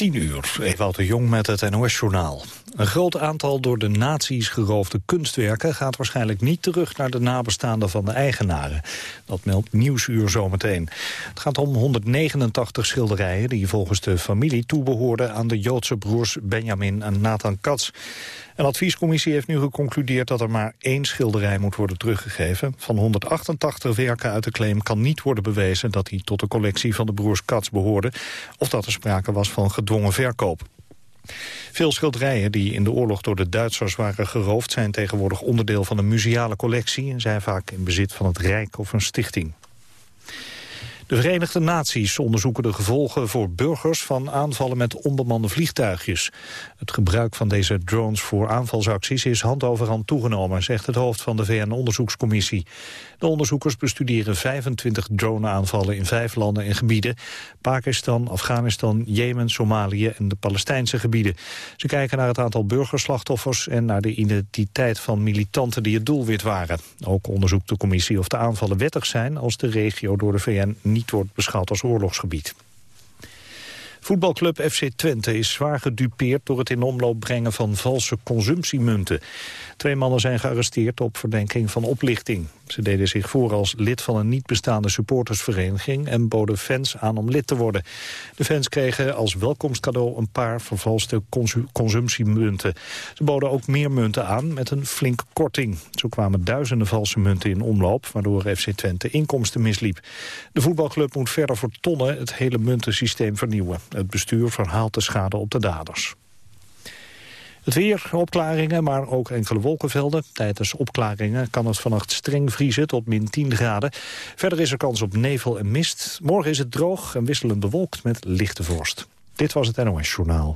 10 uur, Ewout de Jong met het NOS-journaal. Een groot aantal door de nazi's geroofde kunstwerken... gaat waarschijnlijk niet terug naar de nabestaanden van de eigenaren. Dat meldt Nieuwsuur zometeen. Het gaat om 189 schilderijen die volgens de familie toebehoorden... aan de Joodse broers Benjamin en Nathan Katz. Een adviescommissie heeft nu geconcludeerd dat er maar één schilderij moet worden teruggegeven. Van 188 werken uit de claim kan niet worden bewezen dat die tot de collectie van de broers Katz behoorde, of dat er sprake was van gedwongen verkoop. Veel schilderijen die in de oorlog door de Duitsers waren geroofd... zijn tegenwoordig onderdeel van een museale collectie... en zijn vaak in bezit van het Rijk of een stichting. De Verenigde Naties onderzoeken de gevolgen voor burgers van aanvallen met onbemande vliegtuigjes. Het gebruik van deze drones voor aanvalsacties is hand over hand toegenomen, zegt het hoofd van de VN-onderzoekscommissie. De onderzoekers bestuderen 25 drone-aanvallen in vijf landen en gebieden. Pakistan, Afghanistan, Jemen, Somalië en de Palestijnse gebieden. Ze kijken naar het aantal burgerslachtoffers en naar de identiteit van militanten die het doelwit waren. Ook onderzoekt de commissie of de aanvallen wettig zijn als de regio door de VN niet wordt beschouwd als oorlogsgebied. Voetbalclub FC Twente is zwaar gedupeerd door het in omloop brengen van valse consumptiemunten. Twee mannen zijn gearresteerd op verdenking van oplichting. Ze deden zich voor als lid van een niet bestaande supportersvereniging... en boden fans aan om lid te worden. De fans kregen als welkomstcadeau een paar vervalste consumptiemunten. Ze boden ook meer munten aan met een flinke korting. Zo kwamen duizenden valse munten in omloop... waardoor FC Twente inkomsten misliep. De voetbalclub moet verder voor tonnen het hele muntensysteem vernieuwen. Het bestuur verhaalt de schade op de daders. Het weer, opklaringen, maar ook enkele wolkenvelden. Tijdens opklaringen kan het vannacht streng vriezen tot min 10 graden. Verder is er kans op nevel en mist. Morgen is het droog en wisselend bewolkt met lichte vorst. Dit was het NOS Journaal.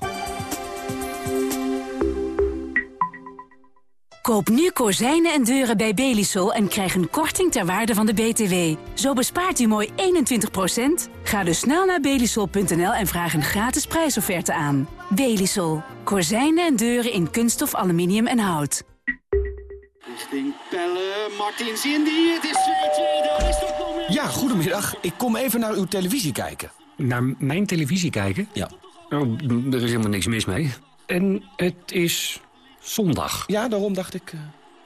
Koop nu kozijnen en deuren bij Belisol en krijg een korting ter waarde van de BTW. Zo bespaart u mooi 21%. Ga dus snel naar belisol.nl en vraag een gratis prijsofferte aan. Belisol. Kozijnen en deuren in kunststof, aluminium en hout. Richting Pelle, Martins Indy, het is 2-2, daar is toch nog meer... Ja, goedemiddag. Ik kom even naar uw televisie kijken. Naar mijn televisie kijken? Ja. Oh, er is helemaal niks mis mee. En het is zondag. Ja, daarom dacht ik... Uh...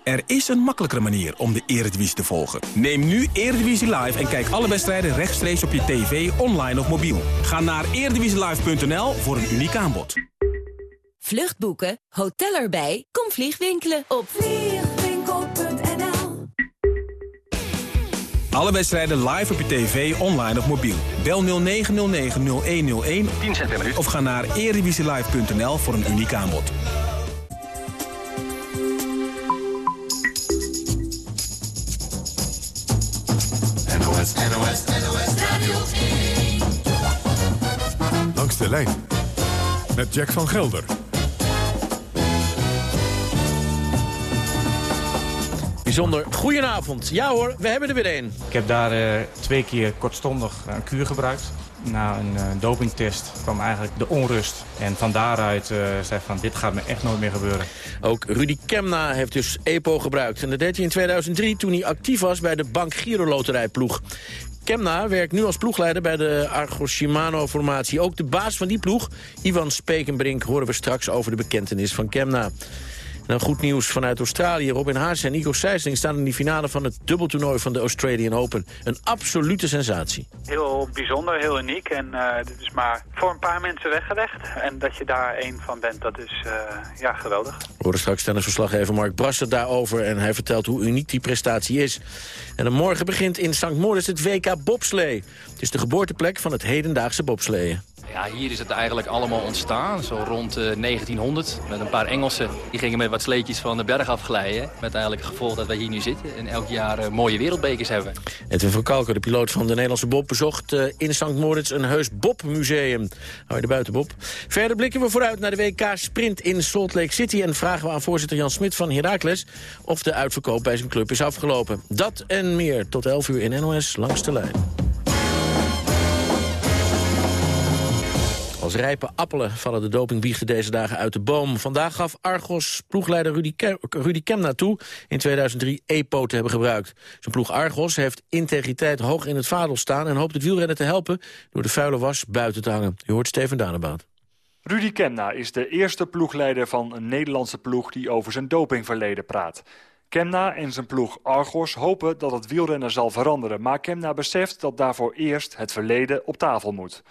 Er is een makkelijkere manier om de Eredivisie te volgen. Neem nu Eredivisie Live en kijk alle wedstrijden rechtstreeks op je tv, online of mobiel. Ga naar eredivisielive.nl voor een uniek aanbod. Vluchtboeken, hotel erbij, kom vliegwinkelen op vliegwinkel.nl Alle wedstrijden live op je tv, online of mobiel. Bel 0909-0101 10 cent per minuut. of ga naar eredivisielive.nl voor een uniek aanbod. NOS, NOS, NOS Radio 1. Langs de lijn met Jack van Gelder. Bijzonder. Goedenavond. Ja hoor, we hebben er weer een. Ik heb daar uh, twee keer kortstondig een kuur gebruikt. Na een uh, dopingtest kwam eigenlijk de onrust. En van daaruit uh, zei van dit gaat me echt nooit meer gebeuren. Ook Rudy Kemna heeft dus EPO gebruikt. En dat deed hij in 2003 toen hij actief was bij de Bank Giro Loterijploeg. Kemna werkt nu als ploegleider bij de Argos Shimano-formatie. Ook de baas van die ploeg, Ivan Spekenbrink, horen we straks over de bekentenis van Kemna. Nou, goed nieuws vanuit Australië. Robin Haas en Nico Sijsling staan in de finale van het dubbeltoernooi van de Australian Open. Een absolute sensatie. Heel bijzonder, heel uniek. En uh, dit is maar voor een paar mensen weggelegd. En dat je daar één van bent, dat is uh, ja, geweldig. We horen straks tennisverslaggever Mark Brasser daarover. En hij vertelt hoe uniek die prestatie is. En dan morgen begint in St. Moritz het WK bobslee. Het is de geboorteplek van het hedendaagse bobsleeën. Ja, hier is het eigenlijk allemaal ontstaan, zo rond uh, 1900. Met een paar Engelsen. Die gingen met wat sleetjes van de berg afglijden. Met eigenlijk het gevolg dat wij hier nu zitten. En elk jaar uh, mooie wereldbekers hebben. Edwin van Kalker, de piloot van de Nederlandse Bob... bezocht uh, in St. Moritz een heus Bob-museum. Hou je er buiten, Bob. Verder blikken we vooruit naar de WK Sprint in Salt Lake City... en vragen we aan voorzitter Jan Smit van Heracles... of de uitverkoop bij zijn club is afgelopen. Dat en meer tot 11 uur in NOS Langs de Lijn. Als rijpe appelen vallen de dopingbiechten deze dagen uit de boom. Vandaag gaf Argos ploegleider Rudy, Ke Rudy Kemna toe in 2003 EPO te hebben gebruikt. Zijn ploeg Argos heeft integriteit hoog in het vaandel staan... en hoopt het wielrennen te helpen door de vuile was buiten te hangen. U hoort Steven Danebout. Rudy Kemna is de eerste ploegleider van een Nederlandse ploeg die over zijn dopingverleden praat. Kemna en zijn ploeg Argos hopen dat het wielrennen zal veranderen... maar Kemna beseft dat daarvoor eerst het verleden op tafel moet.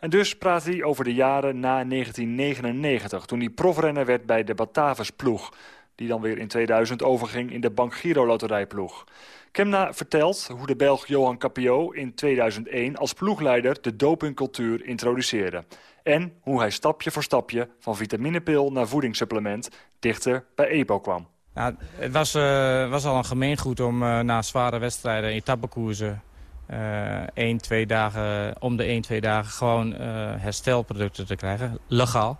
En dus praat hij over de jaren na 1999... toen hij profrenner werd bij de Batavus ploeg... die dan weer in 2000 overging in de Bank Giro loterijploeg. Kemna vertelt hoe de Belg Johan Capio in 2001 als ploegleider de dopingcultuur introduceerde. En hoe hij stapje voor stapje van vitaminepil naar voedingssupplement dichter bij EPO kwam. Nou, het was, uh, was al een gemeengoed om uh, na zware wedstrijden, etappekoersen... Uh, één, twee dagen, om de één, twee dagen gewoon herstelproducten te krijgen. Legaal.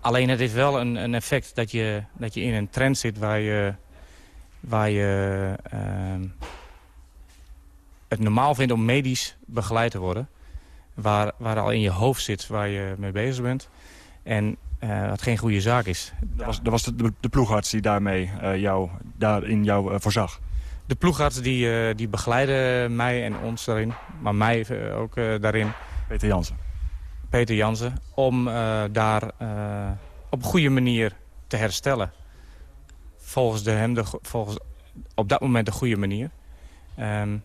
Alleen het heeft wel een, een effect dat je, dat je in een trend zit waar je, waar je het normaal vindt om medisch begeleid te worden. Waar, waar al in je hoofd zit waar je mee bezig bent. En uh, wat geen goede zaak is. Dat was, dat was de, ploegarts die daarmee uh, jou, daarin jou voorzag? De ploegarts die, die begeleidde mij en ons daarin. Maar mij ook daarin. Peter Jansen? Peter Jansen. Om daar op een goede manier te herstellen. Volgens, de, hem de, volgens op dat moment de goede manier. Um,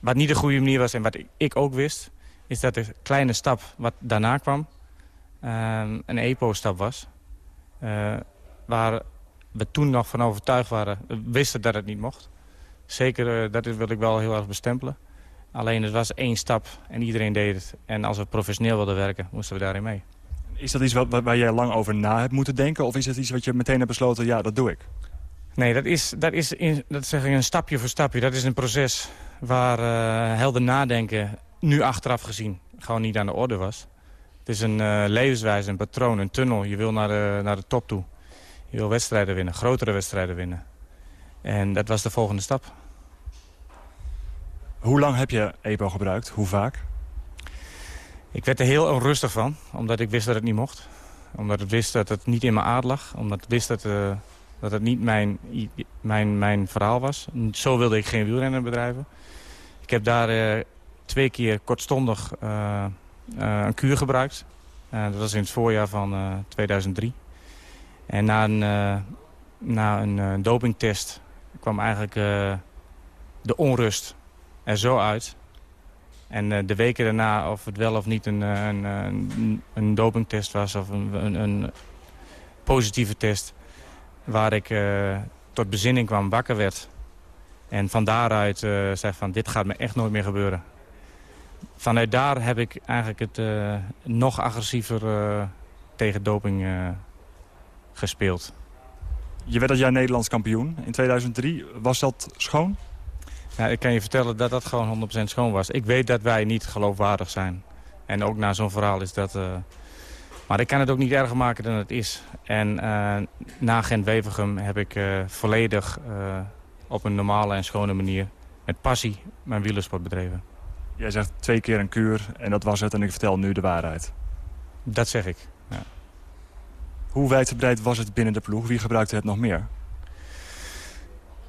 wat niet de goede manier was en wat ik, ook wist... is dat de kleine stap wat daarna kwam um, een EPO-stap was. Uh, waar we toen nog van overtuigd waren, wisten dat het niet mocht. Zeker, uh, dat wil ik wel heel erg bestempelen. Alleen het was één stap en iedereen deed het. En als we professioneel wilden werken, moesten we daarin mee. Is dat iets wat, waar jij lang over na hebt moeten denken? Of is het iets wat je meteen hebt besloten, ja, dat doe ik? Nee, dat is, dat is, in, dat zeg ik een stapje voor stapje. Dat is een proces waar uh, helder nadenken, nu achteraf gezien, gewoon niet aan de orde was. Het is een uh, levenswijze, een patroon, een tunnel. Je wil naar de, naar de top toe. Je wil wedstrijden winnen, grotere wedstrijden winnen. En dat was de volgende stap. Hoe lang heb je EPO gebruikt? Hoe vaak? Ik werd er heel onrustig van, omdat ik wist dat het niet mocht. Omdat ik wist dat het niet in mijn aard lag. Omdat ik wist dat, uh, dat het niet mijn, mijn, mijn verhaal was. Zo wilde ik geen wielrennen bedrijven. Ik heb daar uh, twee keer kortstondig uh, een kuur gebruikt. dat was in het voorjaar van 2003. En na een, na een dopingtest kwam eigenlijk de onrust er zo uit en uh, de weken daarna, of het wel of niet een, een, een, een dopingtest was... of een, een, positieve test, waar ik tot bezinning kwam, wakker werd. En van daaruit uh, zei van, dit gaat me echt nooit meer gebeuren. Vanuit daar heb ik eigenlijk het nog agressiever tegen doping gespeeld. Je werd dat jaar Nederlands kampioen in 2003. Was dat schoon? Nou, ik kan je vertellen dat dat gewoon 100% schoon was. Ik weet dat wij niet geloofwaardig zijn. En ook na zo'n verhaal is dat... Uh... Maar ik kan het ook niet erger maken dan het is. En uh, na Gent-Wevergem heb ik uh, volledig op een normale en schone manier... met passie mijn wielersport bedreven. Jij zegt twee keer een kuur en dat was het en ik vertel nu de waarheid. Dat zeg ik, ja. Hoe wijdverbreid was het binnen de ploeg? Wie gebruikte het nog meer?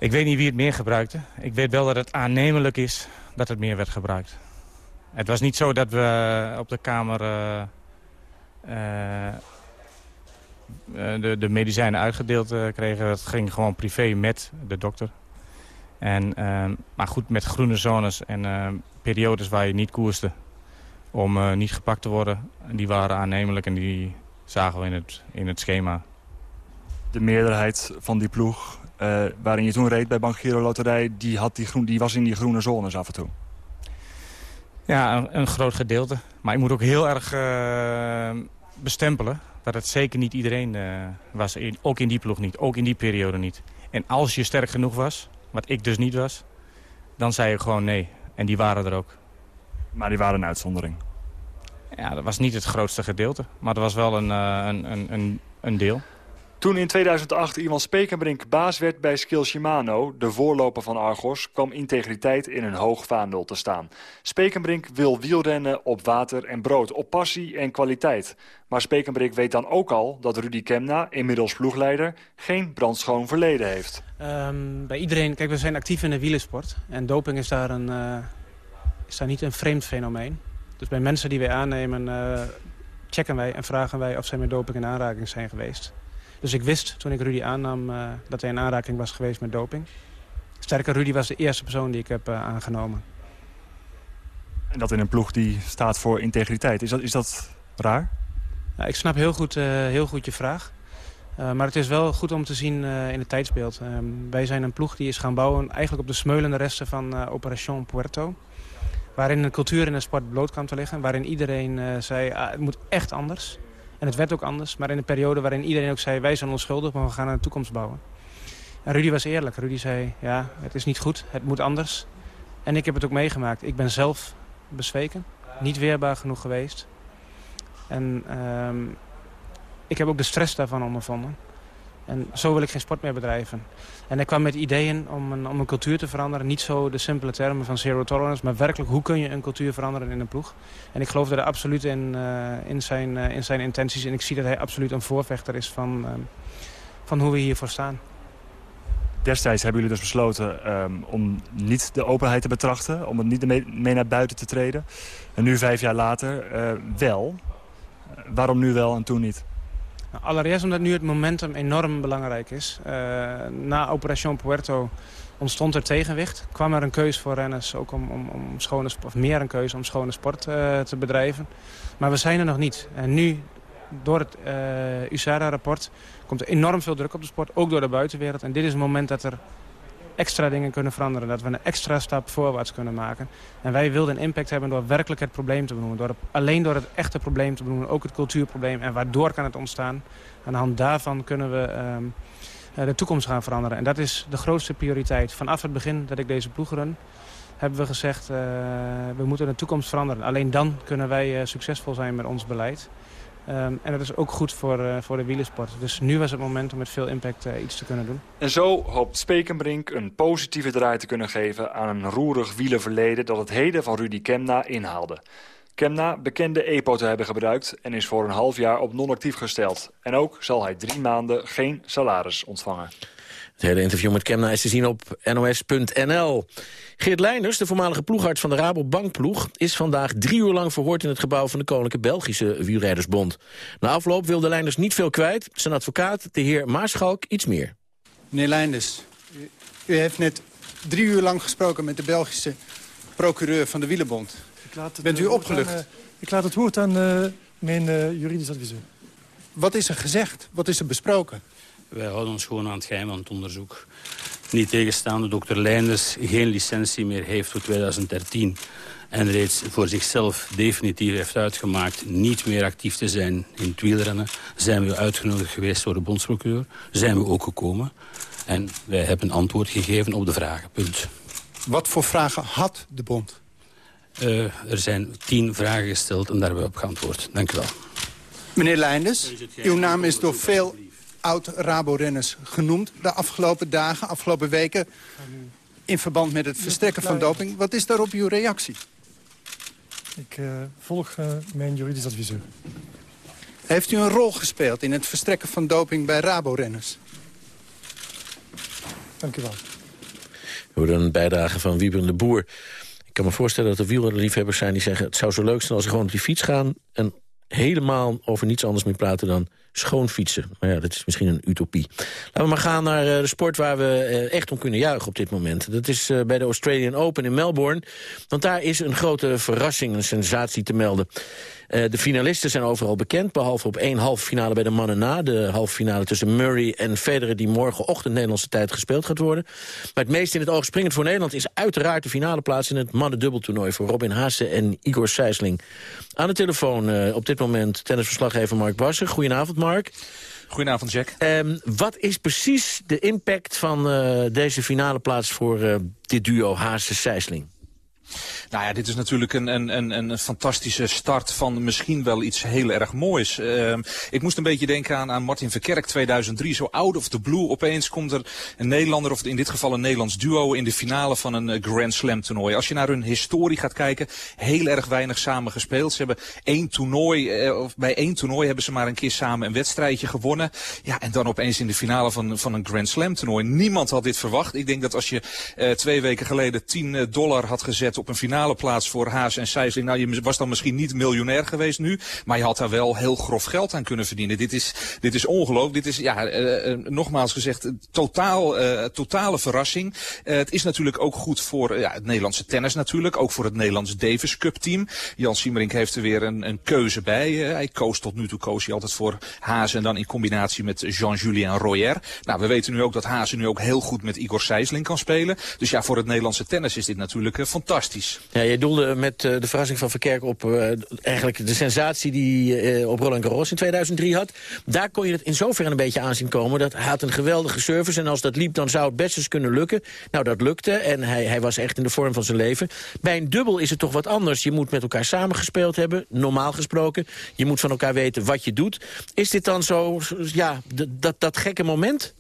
Ik weet niet wie het meer gebruikte. Ik weet wel dat het aannemelijk is dat het meer werd gebruikt. Het was niet zo dat we op de kamer uh, uh, de, de, medicijnen uitgedeeld kregen. Het ging gewoon privé met de dokter. En, maar goed, met groene zones en periodes waar je niet koerste om niet gepakt te worden. Die waren aannemelijk en die zagen we in het, in het schema. De meerderheid van die ploeg uh, waarin je toen reed bij Bank Giro Loterij... Die, had die, groen, die was in die groene zones af en toe. Ja, een, een groot gedeelte. Maar ik moet ook heel erg uh, bestempelen... dat het zeker niet iedereen uh, was. Ook in die ploeg niet. Ook in die periode niet. En als je sterk genoeg was, wat ik dus niet was... dan zei je gewoon nee. En die waren er ook. Maar die waren een uitzondering? Ja, dat was niet het grootste gedeelte. Maar dat was wel een, een, een, een deel. Toen in 2008 iemand Spekenbrink baas werd bij Skill Shimano, de voorloper van Argos, kwam integriteit in een hoog vaandel te staan. Spekenbrink wil wielrennen op water en brood, op passie en kwaliteit. Maar Spekenbrink weet dan ook al dat Rudy Kemna, inmiddels ploegleider, geen brandschoon verleden heeft. Um, bij iedereen, kijk, we zijn actief in de wielersport. En doping is daar, een, uh, is daar niet een vreemd fenomeen. Dus bij mensen die wij aannemen... Uh, checken wij en vragen wij of zij met doping in aanraking zijn geweest. Dus ik wist toen ik Rudy aannam uh, dat hij in aanraking was geweest met doping. Sterker, Rudy was de eerste persoon die ik heb uh, aangenomen. En dat in een ploeg die staat voor integriteit. Is dat, is dat raar? Nou, ik snap heel goed, uh, heel goed je vraag. Maar het is wel goed om te zien in het tijdsbeeld. Uh, wij zijn een ploeg die is gaan bouwen eigenlijk op de smeulende resten van Operation Puerto. Waarin de cultuur in de sport bloot kwam te liggen. Waarin iedereen zei, ah, het moet echt anders. En het werd ook anders. Maar in een periode waarin iedereen ook zei, wij zijn onschuldig, maar we gaan een toekomst bouwen. En Rudy was eerlijk. Rudy zei, ja, het is niet goed, het moet anders. En ik heb het ook meegemaakt. Ik ben zelf bezweken, niet weerbaar genoeg geweest. En ehm, ik heb ook de stress daarvan ondervonden. En zo wil ik geen sport meer bedrijven. En ik kwam met ideeën om een, om een cultuur te veranderen. Niet zo de simpele termen van zero tolerance, maar werkelijk hoe kun je een cultuur veranderen in een ploeg. En ik geloof er absoluut in, uh, in, zijn, uh, in zijn intenties. En ik zie dat hij absoluut een voorvechter is van, uh, van hoe we hiervoor staan. Destijds hebben jullie dus besloten um, om niet de openheid te betrachten. Om het niet mee naar buiten te treden. En nu, vijf jaar later, wel. waarom nu wel en toen niet? Allereerst omdat nu het momentum enorm belangrijk is. Uh, na Operation Puerto ontstond er tegenwicht. Kwam er een keus voor renners, ook om, om, om schone, of meer een keuze om schone sport uh, te bedrijven. Maar we zijn er nog niet. En nu, door het uh, USADA-rapport, komt er enorm veel druk op de sport. Ook door de buitenwereld. En dit is het moment dat er extra dingen kunnen veranderen. Dat we een extra stap voorwaarts kunnen maken. En wij wilden een impact hebben door werkelijk het probleem te benoemen. Door alleen door het echte probleem te benoemen, ook het cultuurprobleem. En waardoor kan het ontstaan. Aan de hand daarvan kunnen we um, de toekomst gaan veranderen. En dat is de grootste prioriteit. Vanaf het begin dat ik deze ploeg run, hebben we gezegd... Uh, we moeten de toekomst veranderen. Alleen dan kunnen wij uh, succesvol zijn met ons beleid. Um, en dat is ook goed voor, uh, voor de wielersport. Dus nu was het moment om met veel impact uh, iets te kunnen doen. En zo hoopt Spekenbrink een positieve draai te kunnen geven... aan een roerig wielerverleden dat het heden van Rudy Kemna inhaalde. Kemna bekende EPO te hebben gebruikt en is voor een half jaar op non-actief gesteld. En ook zal hij drie maanden geen salaris ontvangen. Het hele interview met Kemna is te zien op nos.nl. Geert Leijners, de voormalige ploegarts van de Rabobankploeg... is vandaag drie uur lang verhoord in het gebouw van de Koninklijke Belgische Wielrijdersbond. Na afloop wilde Leijners niet veel kwijt. Zijn advocaat, de heer Maarschalk, iets meer. Meneer Leijners, u, u heeft net drie uur lang gesproken met de Belgische procureur van de Wielenbond. Bent u opgelucht? Aan, uh, ik laat het woord aan uh, mijn uh, juridisch adviseur. Wat is er gezegd? Wat is er besproken? Wij houden ons gewoon aan het geheim van het onderzoek. Niet tegenstaande dokter Leinders geen licentie meer heeft voor 2013... en reeds voor zichzelf definitief heeft uitgemaakt... niet meer actief te zijn in het wielrennen... zijn we uitgenodigd geweest door de bondsprocureur. Zijn we ook gekomen. En wij hebben antwoord gegeven op de vragen. Punt. Wat voor vragen had de bond? Uh, er zijn tien vragen gesteld en daar hebben we op geantwoord. Dank u wel. Meneer Leinders, uw naam is door veel oud-Rabo-renners genoemd... de afgelopen dagen, afgelopen weken... in verband met het verstrekken van doping. Wat is daarop uw reactie? Ik uh, volg uh, mijn juridisch adviseur. Heeft u een rol gespeeld in het verstrekken van doping bij Rabo-renners? Dank u wel. We horen een bijdrage van Wieberen de Boer. Ik kan me voorstellen dat er wielrennerliefhebbers zijn die zeggen... het zou zo leuk zijn als ze gewoon op die fiets gaan... en helemaal over niets anders meer praten dan schoon fietsen. Maar ja, dat is misschien een utopie. Laten we maar gaan naar de sport waar we echt om kunnen juichen op dit moment. Dat is bij de Australian Open in Melbourne. Want daar is een grote verrassing, een sensatie te melden. De finalisten zijn overal bekend, behalve op één halve finale bij de mannen na. De halve finale tussen Murray en Federer die morgenochtend Nederlandse tijd gespeeld gaat worden. Maar het meest in het oog springend voor Nederland is uiteraard de finale plaats in het mannendubbeltoernooi voor Robin Haase en Igor Sijsling. Aan de telefoon op dit moment tennisverslaggever Mark Bassen. Goedenavond Mark. Goedenavond, Jack. Um, wat is precies de impact van uh, deze finale plaats voor uh, dit duo Haase-Sijsling? Nou ja, dit is natuurlijk een, een, een, een fantastische start van misschien wel iets heel erg moois. Uh, ik moest een beetje denken aan, aan Martin Verkerk 2003. Zo out of the blue. Opeens komt er een Nederlander, of in dit geval een Nederlands duo... in de finale van een uh, Grand Slam toernooi. Als je naar hun historie gaat kijken, heel erg weinig samen gespeeld. Ze hebben één toernooi, uh, of bij één toernooi hebben ze maar een keer samen een wedstrijdje gewonnen. Ja, en dan opeens in de finale van, van een Grand Slam toernooi. Niemand had dit verwacht. Ik denk dat als je uh, twee weken geleden 10 dollar had gezet op een finale plaats voor Haas en Sijsling. Nou, je was dan misschien niet miljonair geweest nu, maar je had daar wel heel grof geld aan kunnen verdienen. Dit is, dit is ongelooflijk. Dit is, ja, uh, nogmaals gezegd, totaal, uh, totale verrassing. het is natuurlijk ook goed voor ja, het Nederlandse tennis natuurlijk. Ook voor het Nederlandse Davis Cup team. Jan Siemerink heeft er weer een, een keuze bij. hij koos tot nu toe koos hij altijd voor Haas en dan in combinatie met Jean-Julien Royer. Nou, we weten nu ook dat Haas nu ook heel goed met Igor Sijsling kan spelen. Dus ja, voor het Nederlandse tennis is dit natuurlijk uh, Ja, jij doelde met uh, de verrassing van Verkerk op uh, eigenlijk de sensatie die op Roland Garros in 2003 had. Daar kon je het in zoverre een beetje aan zien komen. Dat hij had een geweldige service en als dat liep dan zou het best eens kunnen lukken. Nou, dat lukte en hij, hij was echt in de vorm van zijn leven. Bij een dubbel is het toch wat anders. Je moet met elkaar samengespeeld hebben, normaal gesproken. Je moet van elkaar weten wat je doet. Is dit dan zo, ja, dat, dat gekke moment?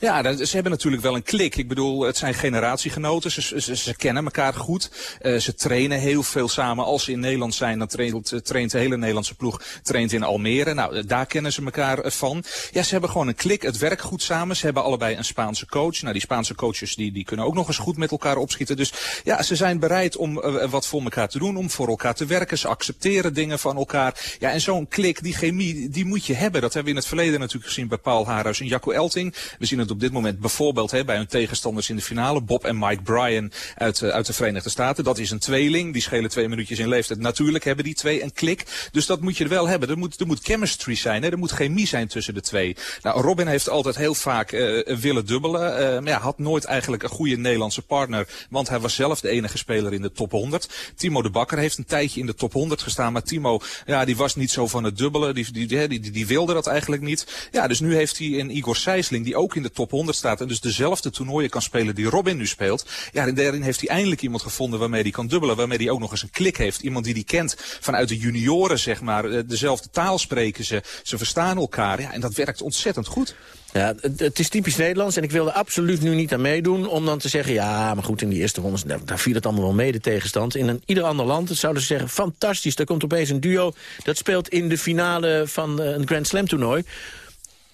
Ja, ze hebben natuurlijk wel een klik. Ik bedoel, het zijn generatiegenoten. Ze, ze, kennen elkaar goed. Uh, ze trainen heel veel samen. Als ze in Nederland zijn, dan traint, traint de hele Nederlandse ploeg traint in Almere. Nou, daar kennen ze elkaar eh, van. Ja, ze hebben gewoon een klik. Het werkt goed samen. Ze hebben allebei een Spaanse coach. Nou, die Spaanse coaches die, die kunnen ook nog eens goed met elkaar opschieten. Dus ja, ze zijn bereid om wat voor elkaar te doen. Om voor elkaar te werken. Ze accepteren dingen van elkaar. Ja, en zo'n klik, die chemie, die moet je hebben. Dat hebben we in het verleden natuurlijk gezien bij Paul Haarhuis en Jacco Elting. We zien het op dit moment bijvoorbeeld hè, bij hun tegenstanders in de finale. Bob en Mike Bryan uit, uh, uit de Verenigde Staten. Dat is een tweeling. Die schelen twee minuutjes in leeftijd. Natuurlijk hebben die twee een klik. Dus dat moet je er wel hebben. Er moet, er moet chemistry zijn. Hè. Er moet chemie zijn tussen de twee. Nou, Robin heeft altijd heel vaak uh, willen dubbelen. Uh, maar ja, had nooit eigenlijk een goede Nederlandse partner. Want hij was zelf de enige speler in de top 100. Timo de Bakker heeft een tijdje in de top 100 gestaan. Maar Timo, ja, die was niet zo van het dubbelen. Die, die, die, die, wilde dat eigenlijk niet. Ja, dus nu heeft hij een Igor Sijsling, die in de top 100 staat en dus dezelfde toernooien kan spelen die Robin nu speelt. Ja, en daarin heeft hij eindelijk iemand gevonden waarmee hij kan dubbelen. Waarmee hij ook nog eens een klik heeft. Iemand die hij kent vanuit de junioren, zeg maar. Eh, dezelfde taal spreken ze. Ze verstaan elkaar. Ja, en dat werkt ontzettend goed. Ja, het, is typisch Nederlands en ik wilde absoluut nu niet aan meedoen... om dan te zeggen, ja, maar goed, in die eerste rondes... daar, daar viel het allemaal wel mee, de tegenstand. In een ieder ander land zouden ze zeggen, fantastisch... er komt opeens een duo, dat speelt in de finale van uh, een Grand Slam toernooi.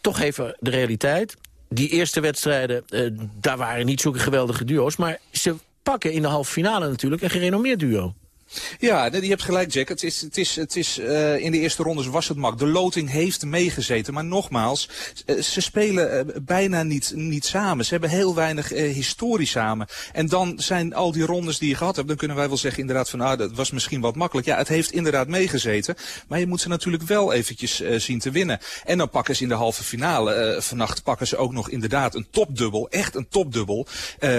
Toch even de realiteit die eerste wedstrijden, uh, daar waren niet zulke geweldige duo's. Maar ze pakken in de halve finale natuurlijk een gerenommeerd duo. Ja, je hebt gelijk Jack. Het is, het is, het is, uh, in de eerste rondes was het mak. De loting heeft meegezeten. Maar nogmaals, uh, ze spelen uh, bijna niet, niet samen. Ze hebben heel weinig historie samen. En dan zijn al die rondes die je gehad hebt, dan kunnen wij wel zeggen inderdaad van, ah, dat was misschien wat makkelijk. Ja, het heeft inderdaad meegezeten. Maar je moet ze natuurlijk wel eventjes zien te winnen. En dan pakken ze in de halve finale, vannacht pakken ze ook nog inderdaad een topdubbel. Echt een topdubbel.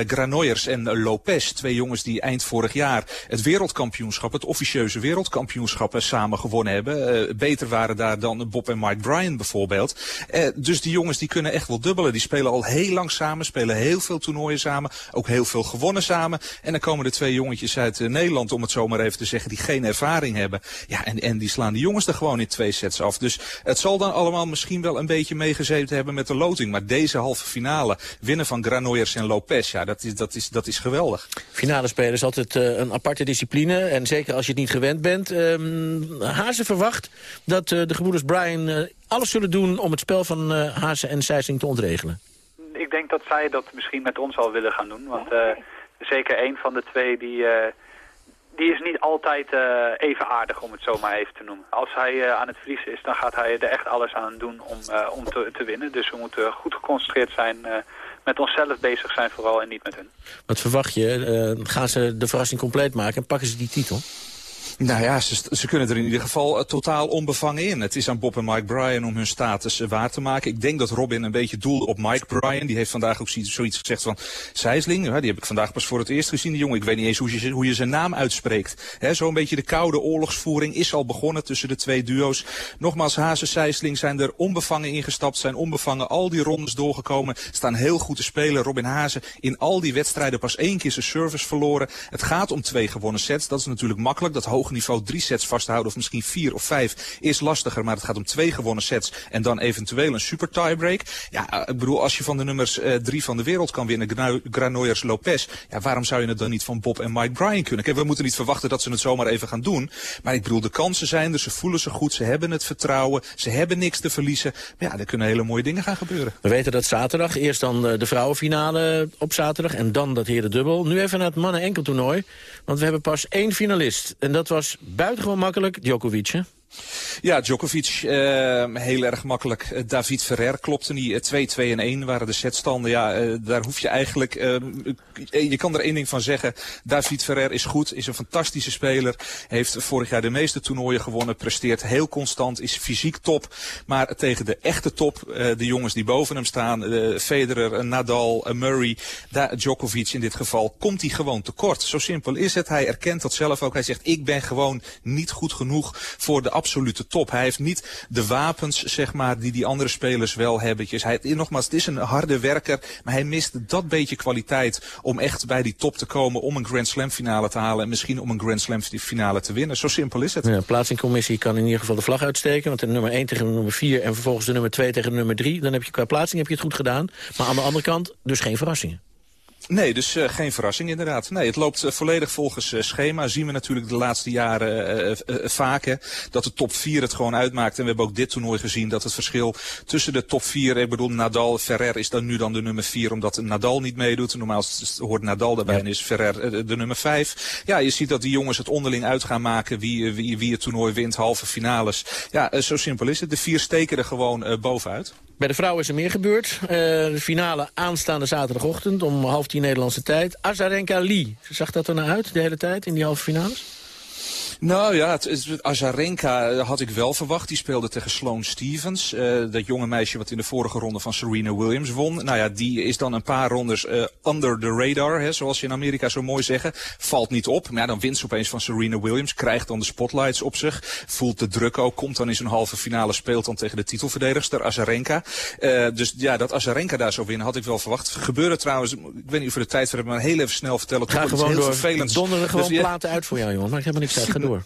Granoyers en Lopez, twee jongens die eind vorig jaar het wereldkampioen het officieuze wereldkampioenschap, samen gewonnen hebben. Uh, beter waren daar dan Bob en Mike Bryan bijvoorbeeld. Uh, dus die jongens die kunnen echt wel dubbelen. Die spelen al heel lang samen, spelen heel veel toernooien samen. Ook heel veel gewonnen samen. En dan komen er twee jongetjes uit Nederland, om het zomaar even te zeggen, die geen ervaring hebben. Ja, en, en die slaan die jongens er gewoon in twee sets af. Dus het zal dan allemaal misschien wel een beetje meegezeten hebben met de loting. Maar deze halve finale, winnen van Granollers en Lopez, ja, dat is, dat is, dat is geweldig. Finale spelen is altijd een aparte discipline en zeker als je het niet gewend bent. Um, Hazen verwacht dat uh, de gebroeders Brian uh, alles zullen doen... om het spel van uh, Hazen en Sijsing te ontregelen. Ik denk dat zij dat misschien met ons al willen gaan doen. Want zeker één van de twee die, die is niet altijd even aardig, om het zo maar even te noemen. Als hij aan het verliezen is, dan gaat hij er echt alles aan doen om, om te, winnen. Dus we moeten goed geconcentreerd zijn met onszelf bezig zijn vooral en niet met hun. Wat verwacht je? Gaan ze de verrassing compleet maken en pakken ze die titel? Nou ja, ze, ze, kunnen er in ieder geval uh, totaal onbevangen in. Het is aan Bob en Mike Bryan om hun status uh, waar te maken. Ik denk dat Robin een beetje doelde op Mike Bryan. Die heeft vandaag ook zoiets gezegd van Sijsling. Ja, die heb ik vandaag pas voor het eerst gezien, die jongen. Ik weet niet eens hoe je, hoe je zijn naam uitspreekt. Zo'n beetje de koude oorlogsvoering is al begonnen tussen de twee duo's. Nogmaals, Hazen Sijsling zijn er onbevangen ingestapt. Zijn onbevangen al die rondes doorgekomen. Staan heel goed te spelen. Robin Hazen in al die wedstrijden pas één keer zijn service verloren. Het gaat om twee gewonnen sets. Dat is natuurlijk makkelijk. Dat hoog niveau drie sets vasthouden of misschien vier of vijf is lastiger. Maar het gaat om twee gewonnen sets en dan eventueel een super tiebreak. Ja, ik bedoel, als je van de nummers drie van de wereld kan winnen, Granollers Lopez, ja, waarom zou je het dan niet van Bob en Mike Bryan kunnen? Kijk, we moeten niet verwachten dat ze het zomaar even gaan doen. Maar ik bedoel, de kansen zijn er, ze voelen ze goed, ze hebben het vertrouwen, ze hebben niks te verliezen. Maar ja, er kunnen hele mooie dingen gaan gebeuren. We weten dat zaterdag, eerst dan de vrouwenfinale op zaterdag en dan dat herendubbel. Nu even naar het mannen-enkeltoernooi, want we hebben pas één finalist. En dat was buitengewoon makkelijk, Djokovic? Ja, Djokovic, uh, heel erg makkelijk. Uh, David Ferrer klopte niet. 2-2 uh, en 1 waren de setstanden. Ja, uh, daar hoef je eigenlijk... je kan er één ding van zeggen. David Ferrer is goed, is een fantastische speler. Heeft vorig jaar de meeste toernooien gewonnen. Presteert heel constant, is fysiek top. Maar tegen de echte top, de jongens die boven hem staan... Federer, Nadal, Murray, Djokovic in dit geval... komt hij gewoon tekort. Zo simpel is het. Hij erkent dat zelf ook. Hij zegt, ik ben gewoon niet goed genoeg voor de absolute top. Hij heeft niet de wapens, zeg maar, die die andere spelers wel hebben. Hij, nogmaals, het is een harde werker, maar hij mist dat beetje kwaliteit om echt bij die top te komen, om een Grand Slam finale te halen en misschien om een Grand Slam finale te winnen. Zo simpel is het. Ja, plaatsingcommissie kan in ieder geval de vlag uitsteken, want de nummer 1 tegen de nummer 4 en vervolgens de nummer 2 tegen de nummer 3, dan heb je qua plaatsing heb je het goed gedaan. Maar aan de andere kant dus geen verrassingen. Nee, dus uh, geen verrassing inderdaad. Nee, het loopt uh, volledig volgens uh, schema. Zien we natuurlijk de laatste jaren vaker dat de top 4 het gewoon uitmaakt. En we hebben ook dit toernooi gezien dat het verschil tussen de top 4, ik bedoel Nadal, Ferrer is dan nu dan de nummer 4 omdat Nadal niet meedoet. Normaal hoort Nadal daarbij ja. en is Ferrer de nummer 5. Ja, je ziet dat die jongens het onderling uit gaan maken wie, wie, wie het toernooi wint, halve finales. Ja, zo simpel is het. De vier steken er gewoon bovenuit. Bij de vrouwen is er meer gebeurd. de finale aanstaande zaterdagochtend om half tien Nederlandse tijd. Azarenka Lee, zag dat er naar uit de hele tijd in die halve finales? Nou ja, het, het, Azarenka had ik wel verwacht. Die speelde tegen Sloane Stevens. Uh, dat jonge meisje wat in de vorige ronde van Serena Williams won. Nou ja, die is dan een paar rondes uh, under the radar, hè, zoals je in Amerika zo mooi zeggen. Valt niet op. Maar ja, dan wint ze opeens van Serena Williams. Krijgt dan de spotlights op zich. Voelt de druk ook. Komt dan in zijn halve finale. Speelt dan tegen de titelverdedigster Azarenka. Uh, dus ja, dat Azarenka daar zou winnen had ik wel verwacht. Gebeurde trouwens, ik weet niet of we de tijd voor hebben, maar heel even snel vertellen. Ga gewoon heel door. Vervelend. Donderen gewoon dus, platen uit voor jou, jongen. Maar ik heb er niks uit.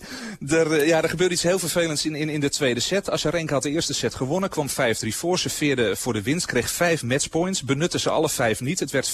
Er, ja, er gebeurde iets heel vervelends in, in, in de tweede set. Azarenka had de eerste set gewonnen, kwam 5-3 voor, serveerde voor de winst, kreeg vijf matchpoints, benutte ze alle vijf niet. Het werd 5-4.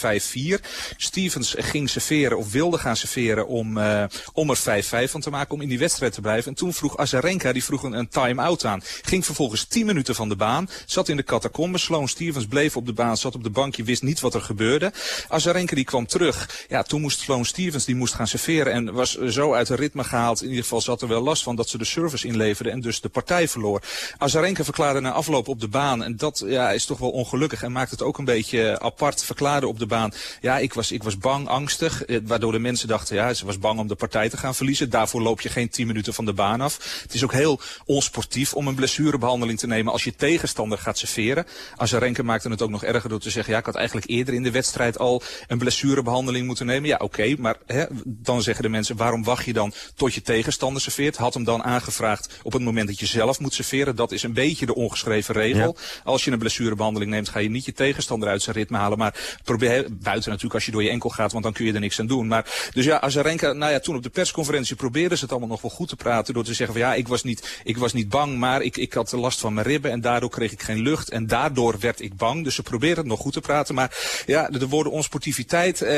Stevens ging serveren of wilde gaan serveren om, uh, om er 5-5 van te maken, om in die wedstrijd te blijven. En toen vroeg Azarenka, die vroeg een, time-out aan. Ging vervolgens 10 minuten van de baan, zat in de catacombes. Sloan Stevens bleef op de baan, zat op de bankje, wist niet wat er gebeurde. Azarenka die kwam terug. Ja, toen moest Sloan Stevens, die moest gaan serveren en was zo uit het ritme gehaald. Ieder geval zat er wel last van dat ze de service inleverde en dus de partij verloor. Azarenka verklaarde na afloop op de baan en dat ja, is toch wel ongelukkig en maakt het ook een beetje apart. Verklaarde op de baan, ja, ik was, ik was bang, angstig, eh, waardoor de mensen dachten, ja, ze was bang om de partij te gaan verliezen. Daarvoor loop je geen 10 minuten van de baan af. Het is ook heel onsportief om een blessurebehandeling te nemen als je tegenstander gaat serveren. Azarenka maakte het ook nog erger door te zeggen, ja, ik had eigenlijk eerder in de wedstrijd al een blessurebehandeling moeten nemen. Ja, oké, maar hè, dan zeggen de mensen, waarom wacht je dan tot je tegenstander serveert? Had hem dan aangevraagd op het moment dat je zelf moet serveren. Dat is een beetje de ongeschreven regel. Ja. Als je een blessurebehandeling neemt, ga je niet je tegenstander uit zijn ritme halen. Maar probeer, buiten natuurlijk als je door je enkel gaat, want dan kun je er niks aan doen. Maar, dus ja, Azarenka, nou ja, toen op de persconferentie probeerden ze het allemaal nog wel goed te praten. Door te zeggen van ja, ik was niet, ik was niet bang, maar ik, ik had last van mijn ribben. En daardoor kreeg ik geen lucht. En daardoor werd ik bang. Dus ze probeerden het nog goed te praten. Maar ja, de, de woorden onsportiviteit uh,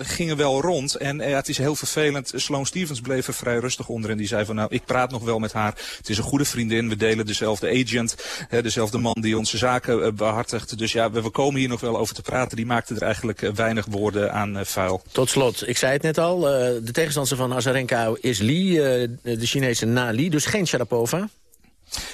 gingen wel rond. En uh, het is heel vervelend. Sloan Stevens bleef er vrij rustig onder. En die zei van nou, ik praat nog wel met haar. Het is een goede vriendin. We delen dezelfde agent. Hè, dezelfde man die onze zaken uh, behartigt. Dus ja, we, komen hier nog wel over te praten. Die maakte er eigenlijk uh, weinig woorden aan uh, vuil. Tot slot, ik zei het net al. de tegenstander van Azarenka is Lee. de Chinese na Lee. Dus geen Sharapova.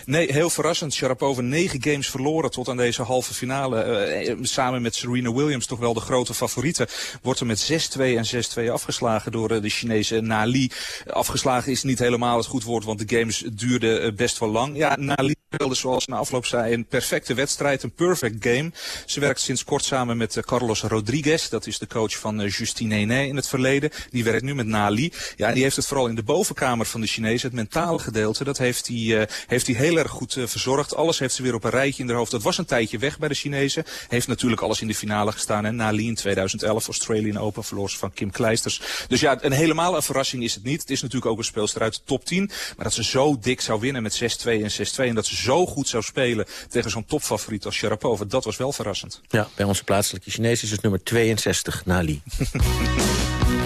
Nee, heel verrassend. Sharapova negen games verloren tot aan deze halve finale. Uh, samen met Serena Williams toch wel de grote favoriete. Wordt er met 6-2 en 6-2 afgeslagen door uh, de Chinese Nali. Afgeslagen is niet helemaal het goed woord, want de games duurden best wel lang. Ja, Nali speelde zoals na afloop zei een perfecte wedstrijd, een perfect game. Ze werkt sinds kort samen met Carlos Rodriguez. Dat is de coach van Justine Henin in het verleden. Die werkt nu met Nali. Ja, die heeft het vooral in de bovenkamer van de Chinezen. Het mentale gedeelte, dat heeft hij, heeft heeft hij heel erg goed verzorgd. Alles heeft ze weer op een rijtje in haar hoofd. Dat was een tijdje weg bij de Chinezen. Heeft natuurlijk alles in de finale gestaan. En na in 2011, Australian Open, verloor van Kim Kleisters. Dus ja, een helemaal een verrassing is het niet. Het is natuurlijk ook een speelster uit de top 10. Maar dat ze zo dik zou winnen met 6-2 en 6-2. En dat ze zo goed zou spelen tegen zo'n topfavoriet als Sharapova. Dat was wel verrassend. Ja, bij onze plaatselijke Chinees is het nummer 62 na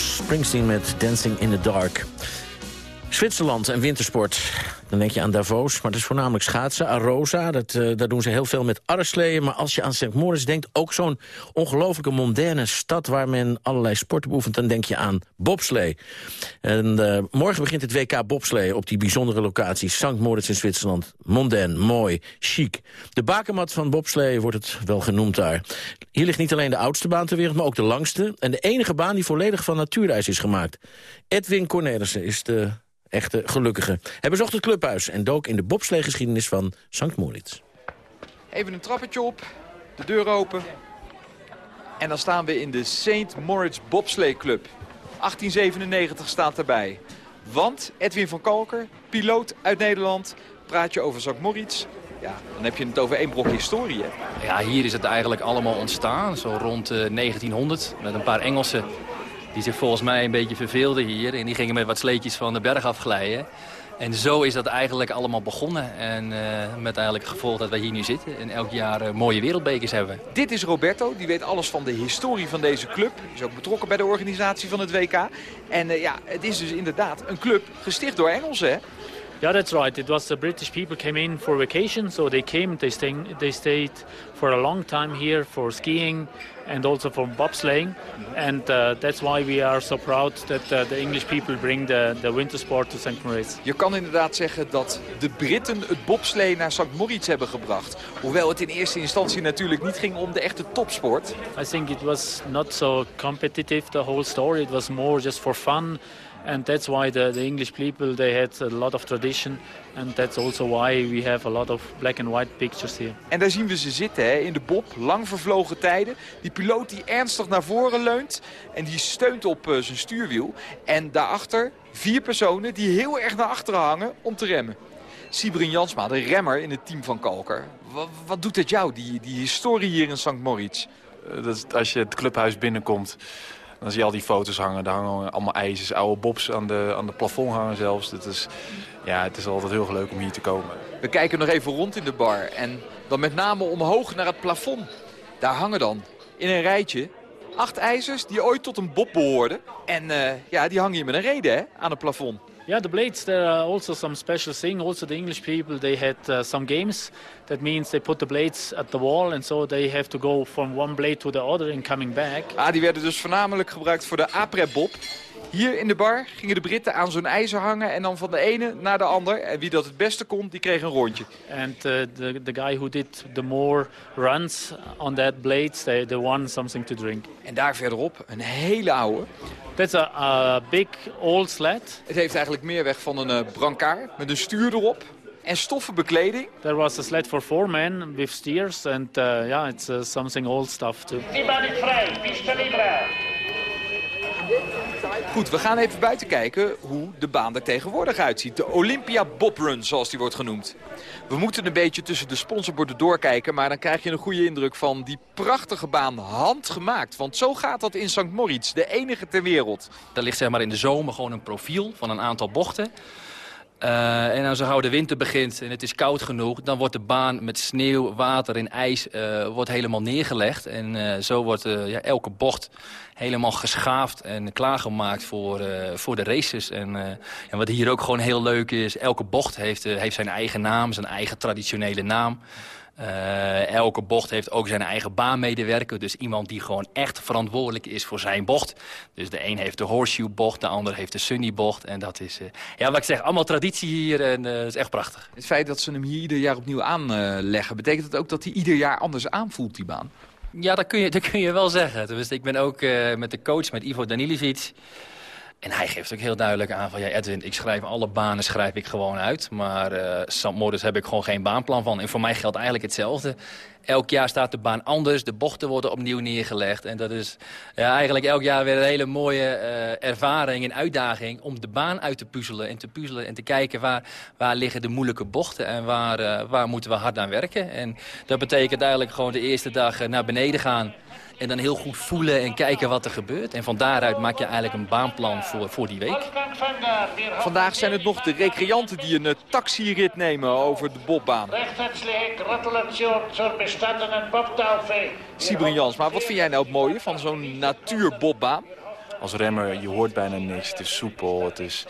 Bruce Springsteen met Dancing in the Dark. Zwitserland en wintersport. Dan denk je aan Davos, maar dat is voornamelijk schaatsen. Arosa, dat, eh, daar doen ze heel veel met arresleeën. Maar als je aan St. Moritz denkt, ook zo'n ongelooflijke moderne stad... waar men allerlei sporten beoefent, dan denk je aan bobslee. En eh, morgen begint het WK bobslee op die bijzondere locatie... St. Moritz in Zwitserland. Mondain, mooi, chic. De bakermat van bobslee wordt het wel genoemd daar. Hier ligt niet alleen de oudste baan ter wereld, maar ook de langste... en de enige baan die volledig van natuurijs is gemaakt. Edwin Cornelissen is de echte gelukkige. Hij bezocht het clubhuis en dook in de bobsleegeschiedenis van St. Moritz. Even een trappetje op, de deur open. En dan staan we in de St. Moritz Bobslee Club. 1897 staat erbij. Want Edwin van Kalker, piloot uit Nederland, praat je over St. Moritz. ja, dan heb je het over één brok historie. Hè? Ja, hier is het eigenlijk allemaal ontstaan, zo rond 1900. Met een paar Engelsen die zich volgens mij een beetje verveelden hier. En die gingen met wat sleetjes van de berg afglijden. En zo is dat eigenlijk allemaal begonnen. En uh, met eigenlijk het gevolg dat wij hier nu zitten. En elk jaar uh, mooie wereldbekers hebben. Dit is Roberto. Die weet alles van de historie van deze club. Is ook betrokken bij de organisatie van het WK. En uh, ja, het is dus inderdaad een club gesticht door Engelsen, hè? Yeah, that's right. It was the British people came in for vacation, so they came. They stayed. They stayed for a long time here for skiing and also for bobsleighing, and uh, that's why we are so proud that uh, the English people bring the, the winter sport to St. Moritz. Je kan inderdaad zeggen dat de Britten het bobslee naar St. Moritz hebben gebracht. Hoewel het in eerste instantie natuurlijk niet ging om de echte topsport. I think it was not so competitive, the whole story. It was more just for fun. and that's why the, the English people they had a lot of tradition and that's also why we have a lot of black and white pictures here. En daar zien we ze zitten in de bob, lang vervlogen tijden. Die piloot die ernstig naar voren leunt en die steunt op uh, zijn stuurwiel. En daarachter vier personen die heel erg naar achteren hangen om te remmen. Sibrin Jansma, de remmer in het team van Kalker. Wat, doet het jou, die, die historie hier in St. Moritz? Uh, dat als je het clubhuis binnenkomt, dan zie je al die foto's hangen. Daar hangen allemaal ijzers, oude bobs aan de, aan de plafond hangen zelfs. Dat is, ja, het is altijd heel leuk om hier te komen. We kijken nog even rond in de bar. En dan met name omhoog naar het plafond. Daar hangen dan in een rijtje acht ijzers die ooit tot een bob behoorden. En uh, ja, die hangen hier met een reden hè, aan het plafond. Yeah, the blades, there are also some special thing. Also the English people, they had uh, some games. That means they put the blades at the wall and so they have to go from one blade to the other and coming back. Ah, die werden dus voornamelijk gebruikt voor de Apre-bob. Hier in de bar gingen de Britten aan zo'n ijzer hangen en dan van de ene naar de ander. En wie dat het beste kon, die kreeg een rondje. And uh, the, the guy who did the more runs on that blades, they, they won something to drink. En daar verderop een hele oude. That's a, a big old sled. Het heeft eigenlijk meer weg van een uh, brancard met een stuur erop en stoffen bekleding. There was a sled for four men with steers and uh, yeah, it's uh, something old stuff too. Goed, we gaan even buiten kijken hoe de baan er tegenwoordig uitziet. De Olympia Bob Run, zoals die wordt genoemd. We moeten een beetje tussen de sponsorborden doorkijken... maar dan krijg je een goede indruk van die prachtige baan handgemaakt. Want zo gaat dat in St. Moritz, de enige ter wereld. Daar ligt zeg maar in de zomer gewoon een profiel van een aantal bochten. Uh, en als gauw de winter begint en het is koud genoeg... dan wordt de baan met sneeuw, water en ijs uh, wordt helemaal neergelegd. En uh, zo wordt ja, elke bocht helemaal geschaafd en klaargemaakt voor, voor de races. En, en wat hier ook gewoon heel leuk is... elke bocht heeft, heeft zijn eigen naam, zijn eigen traditionele naam. Uh, elke bocht heeft ook zijn eigen baanmedewerker. Dus iemand die gewoon echt verantwoordelijk is voor zijn bocht. Dus de een heeft de horseshoe-bocht, de ander heeft de sunny-bocht. En dat is, uh, ja, wat ik zeg, allemaal traditie hier en uh, dat is echt prachtig. Het feit dat ze hem hier ieder jaar opnieuw aanleggen... betekent dat ook dat hij ieder jaar anders aanvoelt, die baan? Ja, dat kun je, dat kun je wel zeggen. Dus ik ben ook met de coach, met Ivo Danilivic... En hij geeft ook heel duidelijk aan van... ja, Edwin, ik schrijf alle banen schrijf ik gewoon uit. Maar uh. Moritz heb ik gewoon geen baanplan van. En voor mij geldt eigenlijk hetzelfde. Elk jaar staat de baan anders. De bochten worden opnieuw neergelegd. En dat is ja, eigenlijk elk jaar weer een hele mooie uh, ervaring en uitdaging... om de baan uit te puzzelen en te puzzelen en te kijken... waar, waar liggen de moeilijke bochten en waar, uh, waar moeten we hard aan werken. En dat betekent eigenlijk gewoon de eerste dag naar beneden gaan... En dan heel goed voelen en kijken wat er gebeurt. En van daaruit maak je eigenlijk een baanplan voor, voor die week. Vandaag zijn het nog de recreanten die een uh, taxirit nemen over de bobbaan. Sibrin Jans, maar wat vind jij nou het mooie van zo'n natuurbobbaan? Als remmer, je hoort bijna niks. Het is soepel, het is...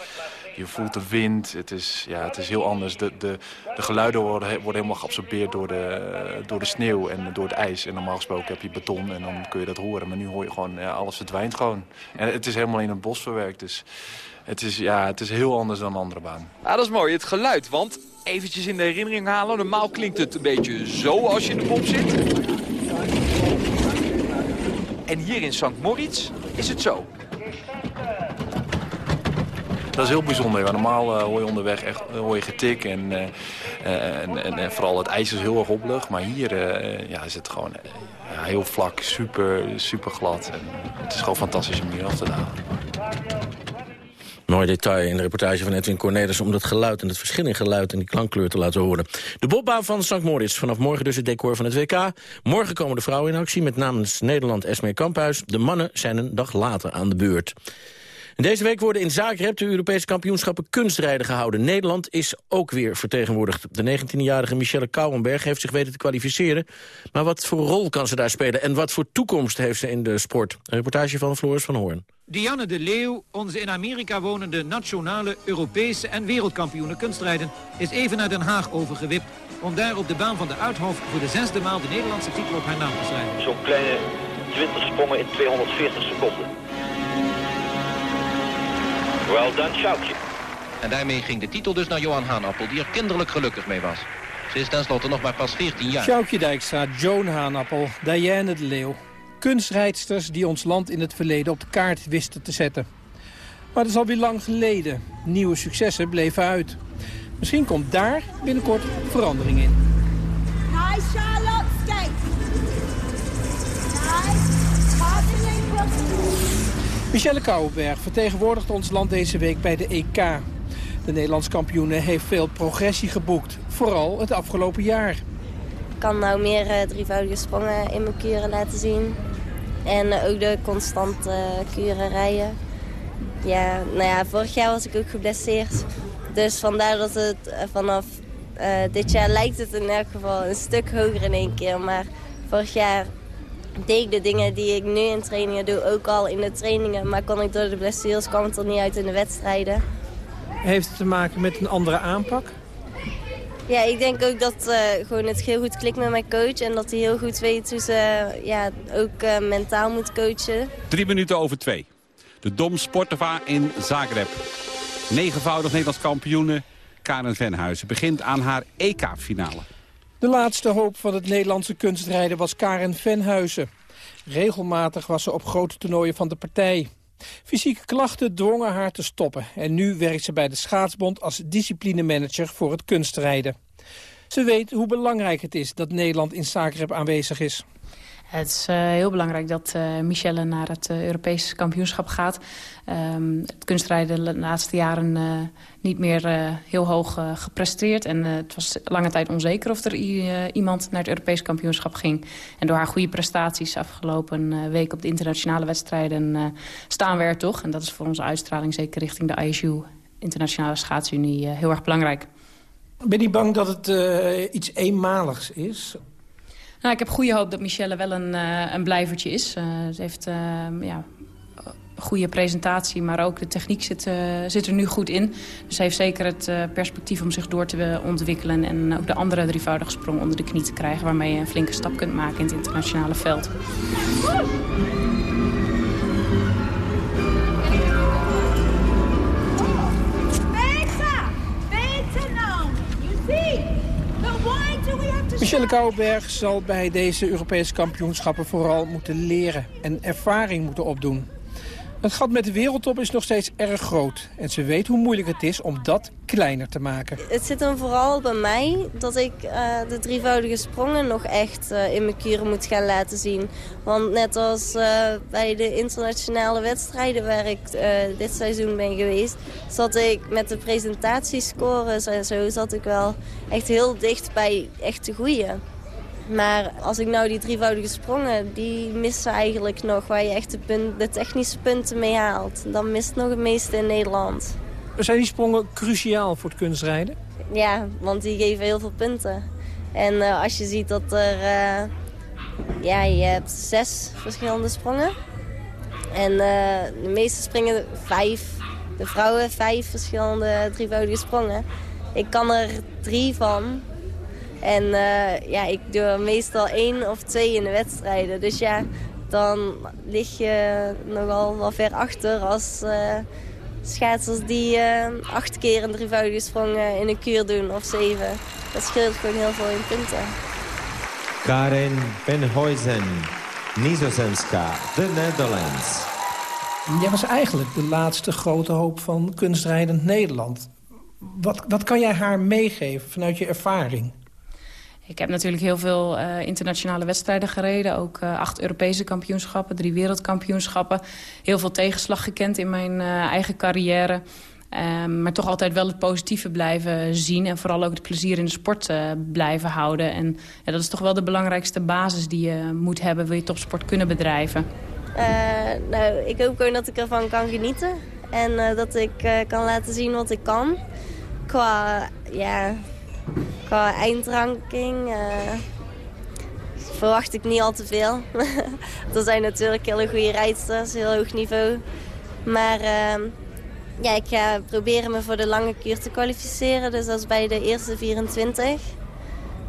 Je voelt de wind, het is, ja, het is heel anders. De, de, de geluiden worden, worden helemaal geabsorbeerd door de, door de sneeuw en door het ijs. En normaal gesproken heb je beton en dan kun je dat horen. Maar nu hoor je gewoon, ja, alles verdwijnt gewoon. En het is helemaal in het bos verwerkt. Dus het is, ja, het is heel anders dan een andere baan. Ja, dat is mooi, het geluid. Want eventjes in de herinnering halen. Normaal klinkt het een beetje zo als je in de pop zit. En hier in St. Moritz is het zo. Dat is heel bijzonder. Normaal uh, hoor je onderweg echt uh, hoor je getik en, uh, en, en, en, vooral het ijs is heel erg oplucht. Maar hier ja, is het gewoon heel vlak, super, super glad. Het is gewoon fantastisch om hier af te dalen. Mooi detail in de reportage van Edwin Cornelis... om dat geluid en het verschil in geluid en die klankkleur te laten horen. De bobbaan van St. Moritz. Vanaf morgen dus het decor van het WK. Morgen komen de vrouwen in actie met namens Nederland Esmee Kamphuis. De mannen zijn een dag later aan de beurt. Deze week worden in Zagreb de Europese kampioenschappen kunstrijden gehouden. Nederland is ook weer vertegenwoordigd. De 19-jarige Michelle Kouwenberg heeft zich weten te kwalificeren. Maar wat voor rol kan ze daar spelen en wat voor toekomst heeft ze in de sport? Een reportage van Floris van Hoorn. Dianne de Leeuw, onze in Amerika wonende nationale, Europese en wereldkampioene kunstrijden, is even naar Den Haag overgewipt om daar op de baan van de Uithof voor de zesde maal de Nederlandse titel op haar naam te schrijven. Zo'n kleine 20 sprongen in 240 seconden. Wel dan, Sjoukje. En daarmee ging de titel dus naar Johan Haanappel, die er kinderlijk gelukkig mee was. Ze is tenslotte nog maar pas 14 jaar. Sjoukje Dijkstra, Joan Haanappel, Diane de Leeuw kunstrijdsters die ons land in het verleden op de kaart wisten te zetten. Maar dat is alweer lang geleden. Nieuwe successen bleven uit. Misschien komt daar binnenkort verandering in. Nice Charlotte, Michelle Kouwenberg vertegenwoordigt ons land deze week bij de EK. De Nederlands kampioene heeft veel progressie geboekt. Vooral het afgelopen jaar. Ik kan nou meer uh, drievoudige sprongen in mijn kuren laten zien. En eh, ook de constante kuren rijden. Ja, nou ja, vorig jaar was ik ook geblesseerd. Dus vandaar dat het eh, vanaf uh, dit jaar lijkt het in elk geval een stuk hoger in één keer. Maar vorig jaar deed ik de dingen die ik nu in trainingen doe ook al in de trainingen. Maar kon ik door de blessures, kwam het er niet uit in de wedstrijden. Heeft het te maken met een andere aanpak? Ja, ik denk ook dat uh, gewoon het heel goed klikt met mijn coach. En dat hij heel goed weet hoe ze ja, ook uh, mentaal moet coachen. Drie minuten over twee. De Dom Sportova in Zagreb. Negenvoudig Nederlands kampioene Karen Venhuizen begint aan haar EK-finale. De laatste hoop van het Nederlandse kunstrijden was Karen Venhuizen. Regelmatig was ze op grote toernooien van de partij. Fysieke klachten dwongen haar te stoppen en nu werkt ze bij de Schaatsbond als disciplinemanager voor het kunstrijden. Ze weet hoe belangrijk het is dat Nederland in Zagreb aanwezig is. Het is uh, heel belangrijk dat uh, Michelle naar het uh, Europese kampioenschap gaat. Um, het kunstrijden de laatste jaren niet meer heel hoog gepresteerd. En het was lange tijd onzeker of er iemand naar het Europese kampioenschap ging. En door haar goede prestaties afgelopen week op de internationale wedstrijden staan we er toch. En dat is voor onze uitstraling zeker richting de ISU, Internationale Schaatsunie, heel erg belangrijk. Ben je bang dat het iets eenmaligs is? Nou, ik heb goede hoop dat Michelle wel een, uh, een blijvertje is. Uh, ze heeft uh, ja, goede presentatie, maar ook de techniek zit, zit er nu goed in. Dus ze heeft zeker het perspectief om zich door te ontwikkelen... en ook de andere drievoudige sprong onder de knie te krijgen... waarmee je een flinke stap kunt maken in het internationale veld. Michelle Kouwenberg zal bij deze Europese kampioenschappen vooral moeten leren en ervaring moeten opdoen. Het gat met de wereldtop is nog steeds erg groot. En ze weet hoe moeilijk het is om dat kleiner te maken. Het zit dan vooral bij mij dat ik uh, de drievoudige sprongen nog echt uh, in mijn kuren moet gaan laten zien. Want net als uh, bij de internationale wedstrijden waar ik dit seizoen ben geweest... zat ik met de presentatiescores en zo zat ik wel echt heel dicht bij echt de goeie. Maar als ik nou die drievoudige sprongen, die missen eigenlijk nog... waar je echt de, punt, de technische punten mee haalt. Dan mist nog het meeste in Nederland. Zijn die sprongen cruciaal voor het kunstrijden? Ja, want die geven heel veel punten. En uh, als je ziet dat er... Uh, ja, je hebt zes verschillende sprongen. En uh, de meeste springen vijf. De vrouwen vijf verschillende drievoudige sprongen. Ik kan er drie van en uh, ja, ik doe meestal één of twee in de wedstrijden. Dus ja, dan lig je nogal wel ver achter als uh, schaatsers die uh, acht keer een drievoudige sprong in een kuur doen of zeven. Dat scheelt gewoon heel veel in punten. Karen Benhuizen, Nizozemska, de Netherlands. Jij was eigenlijk de laatste grote hoop van kunstrijdend Nederland. Wat, wat kan jij haar meegeven vanuit je ervaring? Ik heb natuurlijk heel veel uh, internationale wedstrijden gereden. Ook uh, acht Europese kampioenschappen, drie wereldkampioenschappen. Heel veel tegenslag gekend in mijn uh, eigen carrière. Um, maar toch altijd wel het positieve blijven zien. En vooral ook het plezier in de sport blijven houden. En dat is toch wel de belangrijkste basis die je moet hebben... wil je topsport kunnen bedrijven. nou, ik hoop gewoon dat ik ervan kan genieten. En dat ik kan laten zien wat ik kan. Qua, ja, Qua eindranking uh, verwacht ik niet al te veel. er zijn natuurlijk hele goede rijdsters, heel hoog niveau. Maar uh, ja, ik ga proberen me voor de lange kuur te kwalificeren. Dus dat is bij de eerste 24.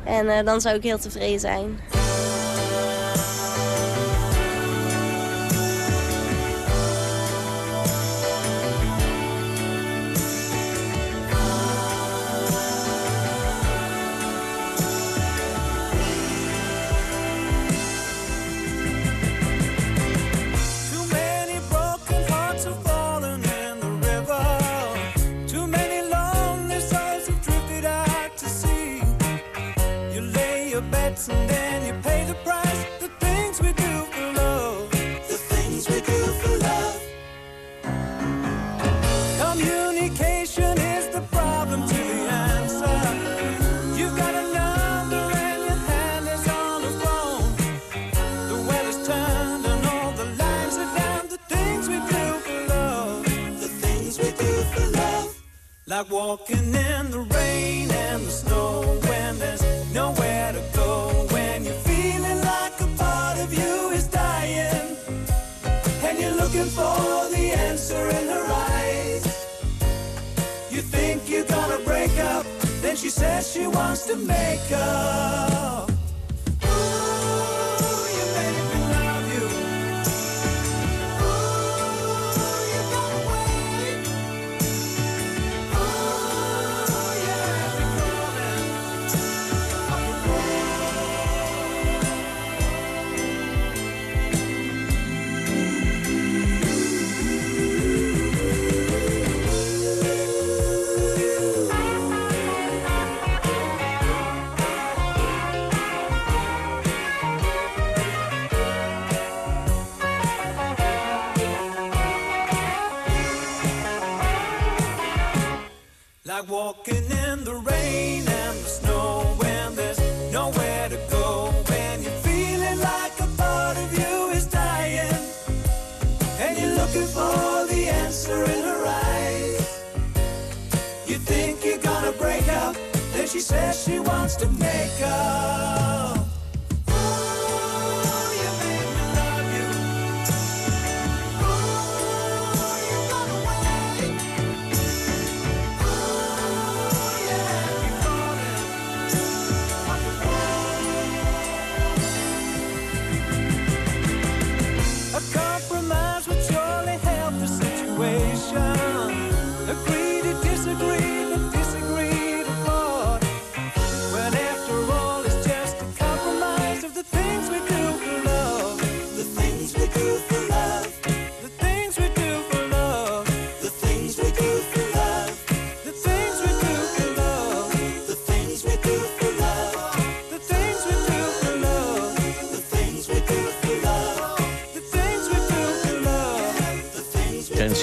En uh, dan zou ik heel tevreden zijn.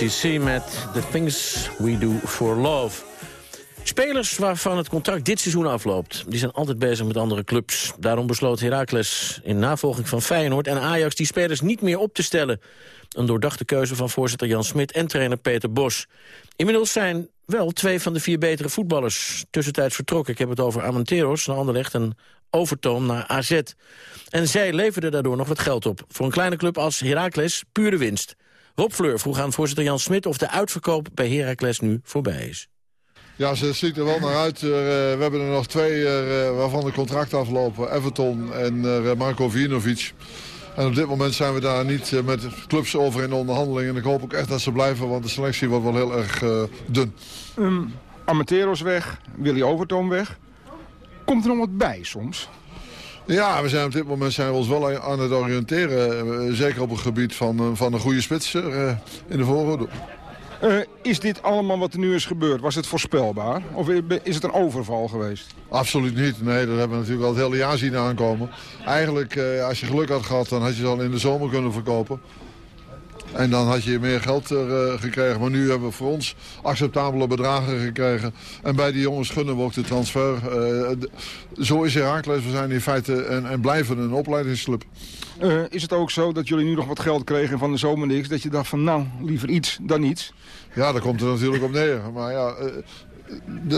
NCC met The Things We Do For Love. Spelers waarvan het contract dit seizoen afloopt... die zijn altijd bezig met andere clubs. Daarom besloot Heracles in navolging van Feyenoord en Ajax... die spelers niet meer op te stellen. Een doordachte keuze van voorzitter Jan Smit en trainer Peter Bos. Inmiddels zijn wel twee van de vier betere voetballers tussentijds vertrokken. Ik heb het over Amanteros naar Anderlecht en Overtoom naar AZ. En zij leverden daardoor nog wat geld op. Voor een kleine club als Heracles pure winst. Rob Fleur vroeg aan voorzitter Jan Smit of de uitverkoop bij Heracles nu voorbij is. Ja, ze ziet er wel naar uit. Eh, we hebben er nog twee uh, waarvan de contract aflopen. Everton en uh, Marko Vinovic. En op dit moment zijn we daar niet met clubs over in onderhandeling. En ik hoop ook echt dat ze blijven, want de selectie wordt wel heel erg dun. Um, Amateros weg, Willy Overtoom weg. Komt er nog wat bij soms? Ja, we zijn op dit moment zijn we ons wel aan het oriënteren. Zeker op het gebied van, van een goede spits in de voorhoede. Eh, is dit allemaal wat er nu is gebeurd, was het voorspelbaar? Of is het een overval geweest? Absoluut niet. Nee, dat hebben we natuurlijk al het hele jaar zien aankomen. Eigenlijk, eh, als je geluk had gehad, dan had je ze al in de zomer kunnen verkopen. En dan had je meer geld uh, gekregen. Maar nu hebben we voor ons acceptabele bedragen gekregen. En bij die jongens gunnen we ook de transfer. Uh, zo is Herakles. We zijn in feite en, en blijven een opleidingsclub. Uh, is het ook zo dat jullie nu nog wat geld kregen van de zomer niks? Dat je dacht van nou, liever iets dan niets? Ja, daar komt er natuurlijk op neer. Maar ja,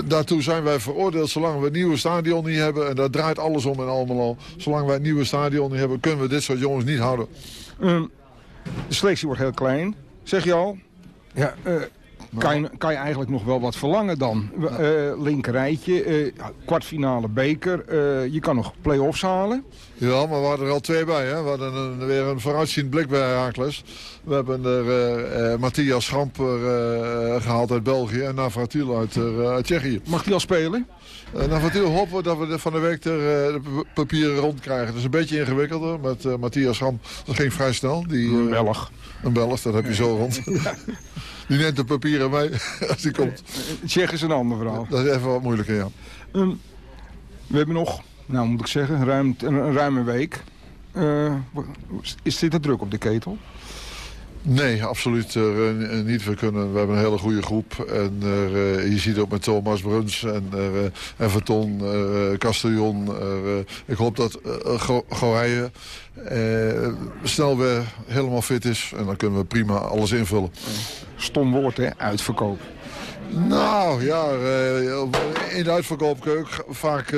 daartoe zijn wij veroordeeld zolang we een nieuwe stadion niet hebben. En daar draait alles om in Almelo. Zolang wij een nieuwe stadion niet hebben, kunnen we dit soort jongens niet houden. Uh, de selectie wordt heel klein, zeg je al. Ja, uh, kan, je, kan je eigenlijk nog wel wat verlangen dan? Uh, linkerrijtje, uh, kwartfinale beker. Uh, je kan nog play-offs halen. Ja, maar we hadden er al twee bij. Hè? We hadden een, weer een vooruitziend blik bij Herakles. We hebben er Matthias Schamper gehaald uit België en Navratil uit, uit Tsjechië. Mag die al spelen? Uh, Navratil hopen we dat we van de week er, de papieren rond krijgen. Dat is een beetje ingewikkelder. Met Matthias Schamp, dat ging vrij snel. Die, een Belg. Een Belg, dat heb je zo rond. Die neemt de papieren mee als die komt. Tsjech is een ander verhaal. Dat is even wat moeilijker, ja. Um, we hebben nog, nou moet ik zeggen, ruim, een ruime week. Uh, is dit te druk op de ketel? Nee, absoluut uh, niet. We, kunnen, we hebben een hele goede groep. En uh, je ziet ook met Thomas Bruns en uh, Everton, Castellon. ik hoop dat Go Goeije snel weer helemaal fit is. En dan kunnen we prima alles invullen. Stom woord, hè? Uitverkoop. Nou ja, in de uitverkoop kun je ook vaak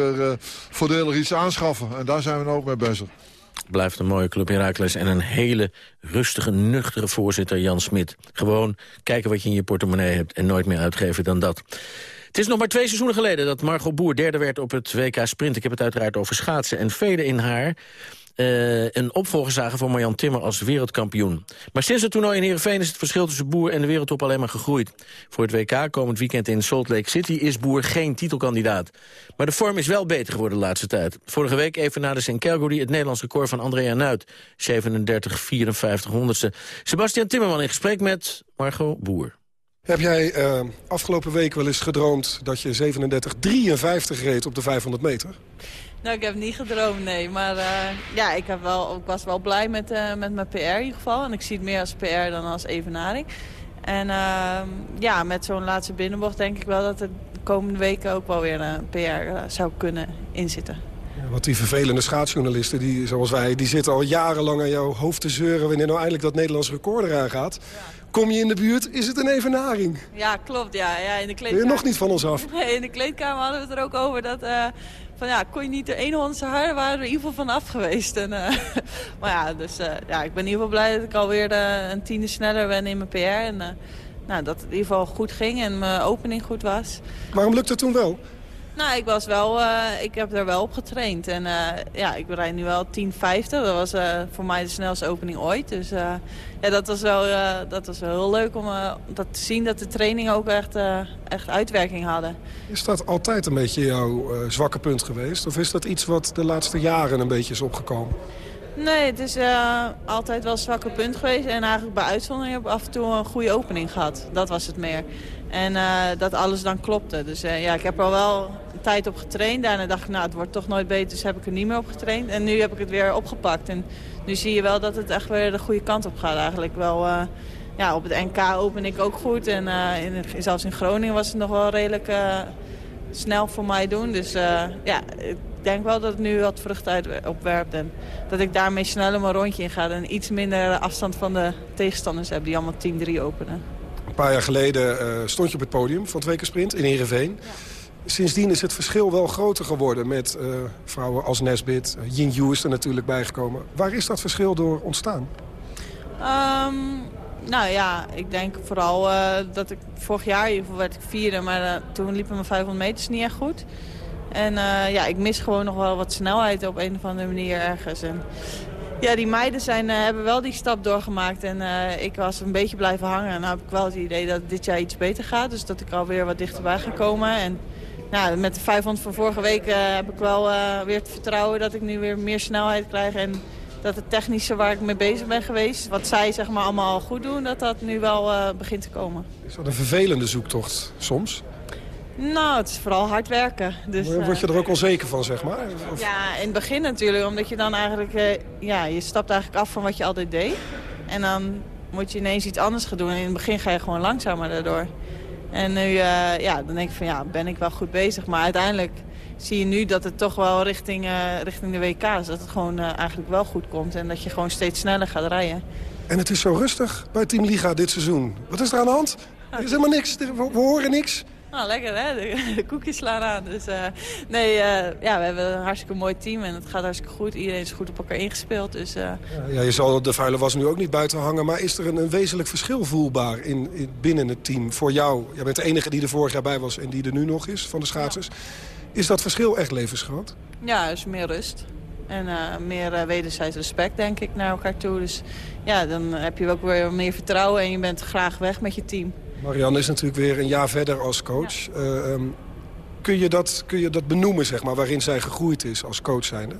voordelig iets aanschaffen. En daar zijn we nou ook mee bezig. Blijft een mooie club Herakles en een hele rustige, nuchtere voorzitter Jan Smit. Gewoon kijken wat je in je portemonnee hebt en nooit meer uitgeven dan dat. Het is nog maar twee seizoenen geleden dat Margot Boer derde werd op het WK Sprint. Ik heb het uiteraard over schaatsen en velen in haar uh, een opvolger zagen voor Marjan Timmer als wereldkampioen. Maar sinds het toernooi in Heerenveen is het verschil tussen Boer en de wereldtop alleen maar gegroeid. Voor het WK komend weekend in Salt Lake City is Boer geen titelkandidaat. Maar de vorm is wel beter geworden de laatste tijd. Vorige week even na de St. Calgary het Nederlands record van Andrea Nuit. 37, 54 honderdste. Sebastian Timmerman in gesprek met Margot Boer. Heb jij uh, afgelopen week wel eens gedroomd dat je 37-53 reed op de 500 meter? Nou, ik heb niet gedroomd, nee. Maar uh, ja, ik, heb wel, ik was wel blij met, uh, met mijn PR in ieder geval. En ik zie het meer als PR dan als evenaring. En uh, ja, met zo'n laatste binnenbocht denk ik wel dat het de komende weken ook wel weer een PR zou kunnen inzitten. Ja, want die vervelende schaatsjournalisten, die, zoals wij, die zitten al jarenlang aan jouw hoofd te zeuren... wanneer nou eindelijk dat Nederlands record eraan gaat. Kom je in de buurt, is het een evenaring. Ja, klopt. Ja. Ja, in de kleedkamer... Ben je nog niet van ons af? Nee, in de kleedkamer hadden we het er ook over dat ja, kon je niet de 100ste haar, waren we in ieder geval van af geweest. En, uh, maar ja, dus uh, ja, ik ben in ieder geval blij dat ik alweer uh, een tiende sneller ben in mijn PR. En nou, dat het in ieder geval goed ging en mijn opening goed was. Waarom lukt het toen wel? Nou, ik, was wel, uh, ik heb er wel op getraind. En uh, ja, ik rijd nu wel 10,50. Dat was uh, voor mij de snelste opening ooit. Dus ja, dat was wel, dat was wel heel leuk om dat te zien dat de trainingen ook echt, echt uitwerking hadden. Is dat altijd een beetje jouw zwakke punt geweest? Of is dat iets wat de laatste jaren een beetje is opgekomen? Nee, het is altijd wel een zwakke punt geweest. En eigenlijk bij uitzondering heb ik af en toe een goede opening gehad. Dat was het meer. En uh, dat alles dan klopte. Dus uh, ja, ik heb er wel een tijd op getraind. Daarna dacht ik, nou, het wordt toch nooit beter, dus heb ik er niet meer op getraind. En nu heb ik het weer opgepakt. En nu zie je wel dat het echt weer de goede kant op gaat eigenlijk. Wel, ja, op het NK open ik ook goed. En in, zelfs in Groningen was het nog wel redelijk snel voor mij doen. Dus ja, denk wel dat het nu wat vrucht uit opwerpt. En dat ik daarmee sneller mijn rondje in ga. En iets minder afstand van de tegenstanders heb die allemaal 10-3 openen. Een paar jaar geleden uh, stond je op het podium van het Wekersprint in Heerenveen. Ja. Sindsdien is het verschil wel groter geworden met uh, vrouwen als Nesbit. Uh, Jin Yu is er natuurlijk bijgekomen. Waar is dat verschil door ontstaan? Um, nou ja, ik denk vooral dat ik vorig jaar in ieder geval werd ik vierde. Maar toen liepen mijn 500 meters niet echt goed. En ja, ik mis gewoon nog wel wat snelheid op een of andere manier ergens. En ja, die meiden zijn, uh, hebben wel die stap doorgemaakt. En uh, ik was een beetje blijven hangen. En dan heb ik wel het idee dat dit jaar iets beter gaat. Dus dat ik alweer wat dichterbij ga komen. En nou, met de 500 van vorige week heb ik wel weer het vertrouwen dat ik nu weer meer snelheid krijg. En dat het technische waar ik mee bezig ben geweest... wat zij zeg maar allemaal goed doen, dat dat nu wel eh, begint te komen. Is dat een vervelende zoektocht soms? Nou, het is vooral hard werken. Dus, Word je eh, er ook onzeker van, zeg maar? Of- Ja, in het begin natuurlijk. Omdat je dan eigenlijk... eh, ja, je stapt eigenlijk af van wat je altijd deed. En dan moet je ineens iets anders gaan doen. En in het begin ga je gewoon langzamer daardoor. En nu, eh, ja, dan denk ik van ja, ben ik wel goed bezig. Maar uiteindelijk zie je nu dat het toch wel richting, eh, richting de WK's... dat het gewoon eh, eigenlijk wel goed komt. En dat je gewoon steeds sneller gaat rijden. En het is zo rustig bij Team Liga dit seizoen. Wat is er aan de hand? Er is helemaal niks. We horen niks. Nou, lekker hè, de, de koekjes slaan aan. Dus eh, nee, eh, ja, we hebben een hartstikke mooi team en het gaat hartstikke goed. Iedereen is goed op elkaar ingespeeld, dus... eh, Ja, je zal de vuile was nu ook niet buiten hangen. Maar is er een, een wezenlijk verschil voelbaar in, in- binnen het team voor jou? Jij bent de enige die er vorig jaar bij was en die er nu nog is van de schaatsers. Is dat verschil echt levensgroot? Ja, dus meer rust. En meer wederzijds respect, denk ik, naar elkaar toe. Dus ja, dan heb je ook weer meer vertrouwen en je bent graag weg met je team. Marianne is natuurlijk weer een jaar verder als coach. Eh, ehm, kun, je dat, kun je dat benoemen, zeg maar, waarin zij gegroeid is als coach zijnde?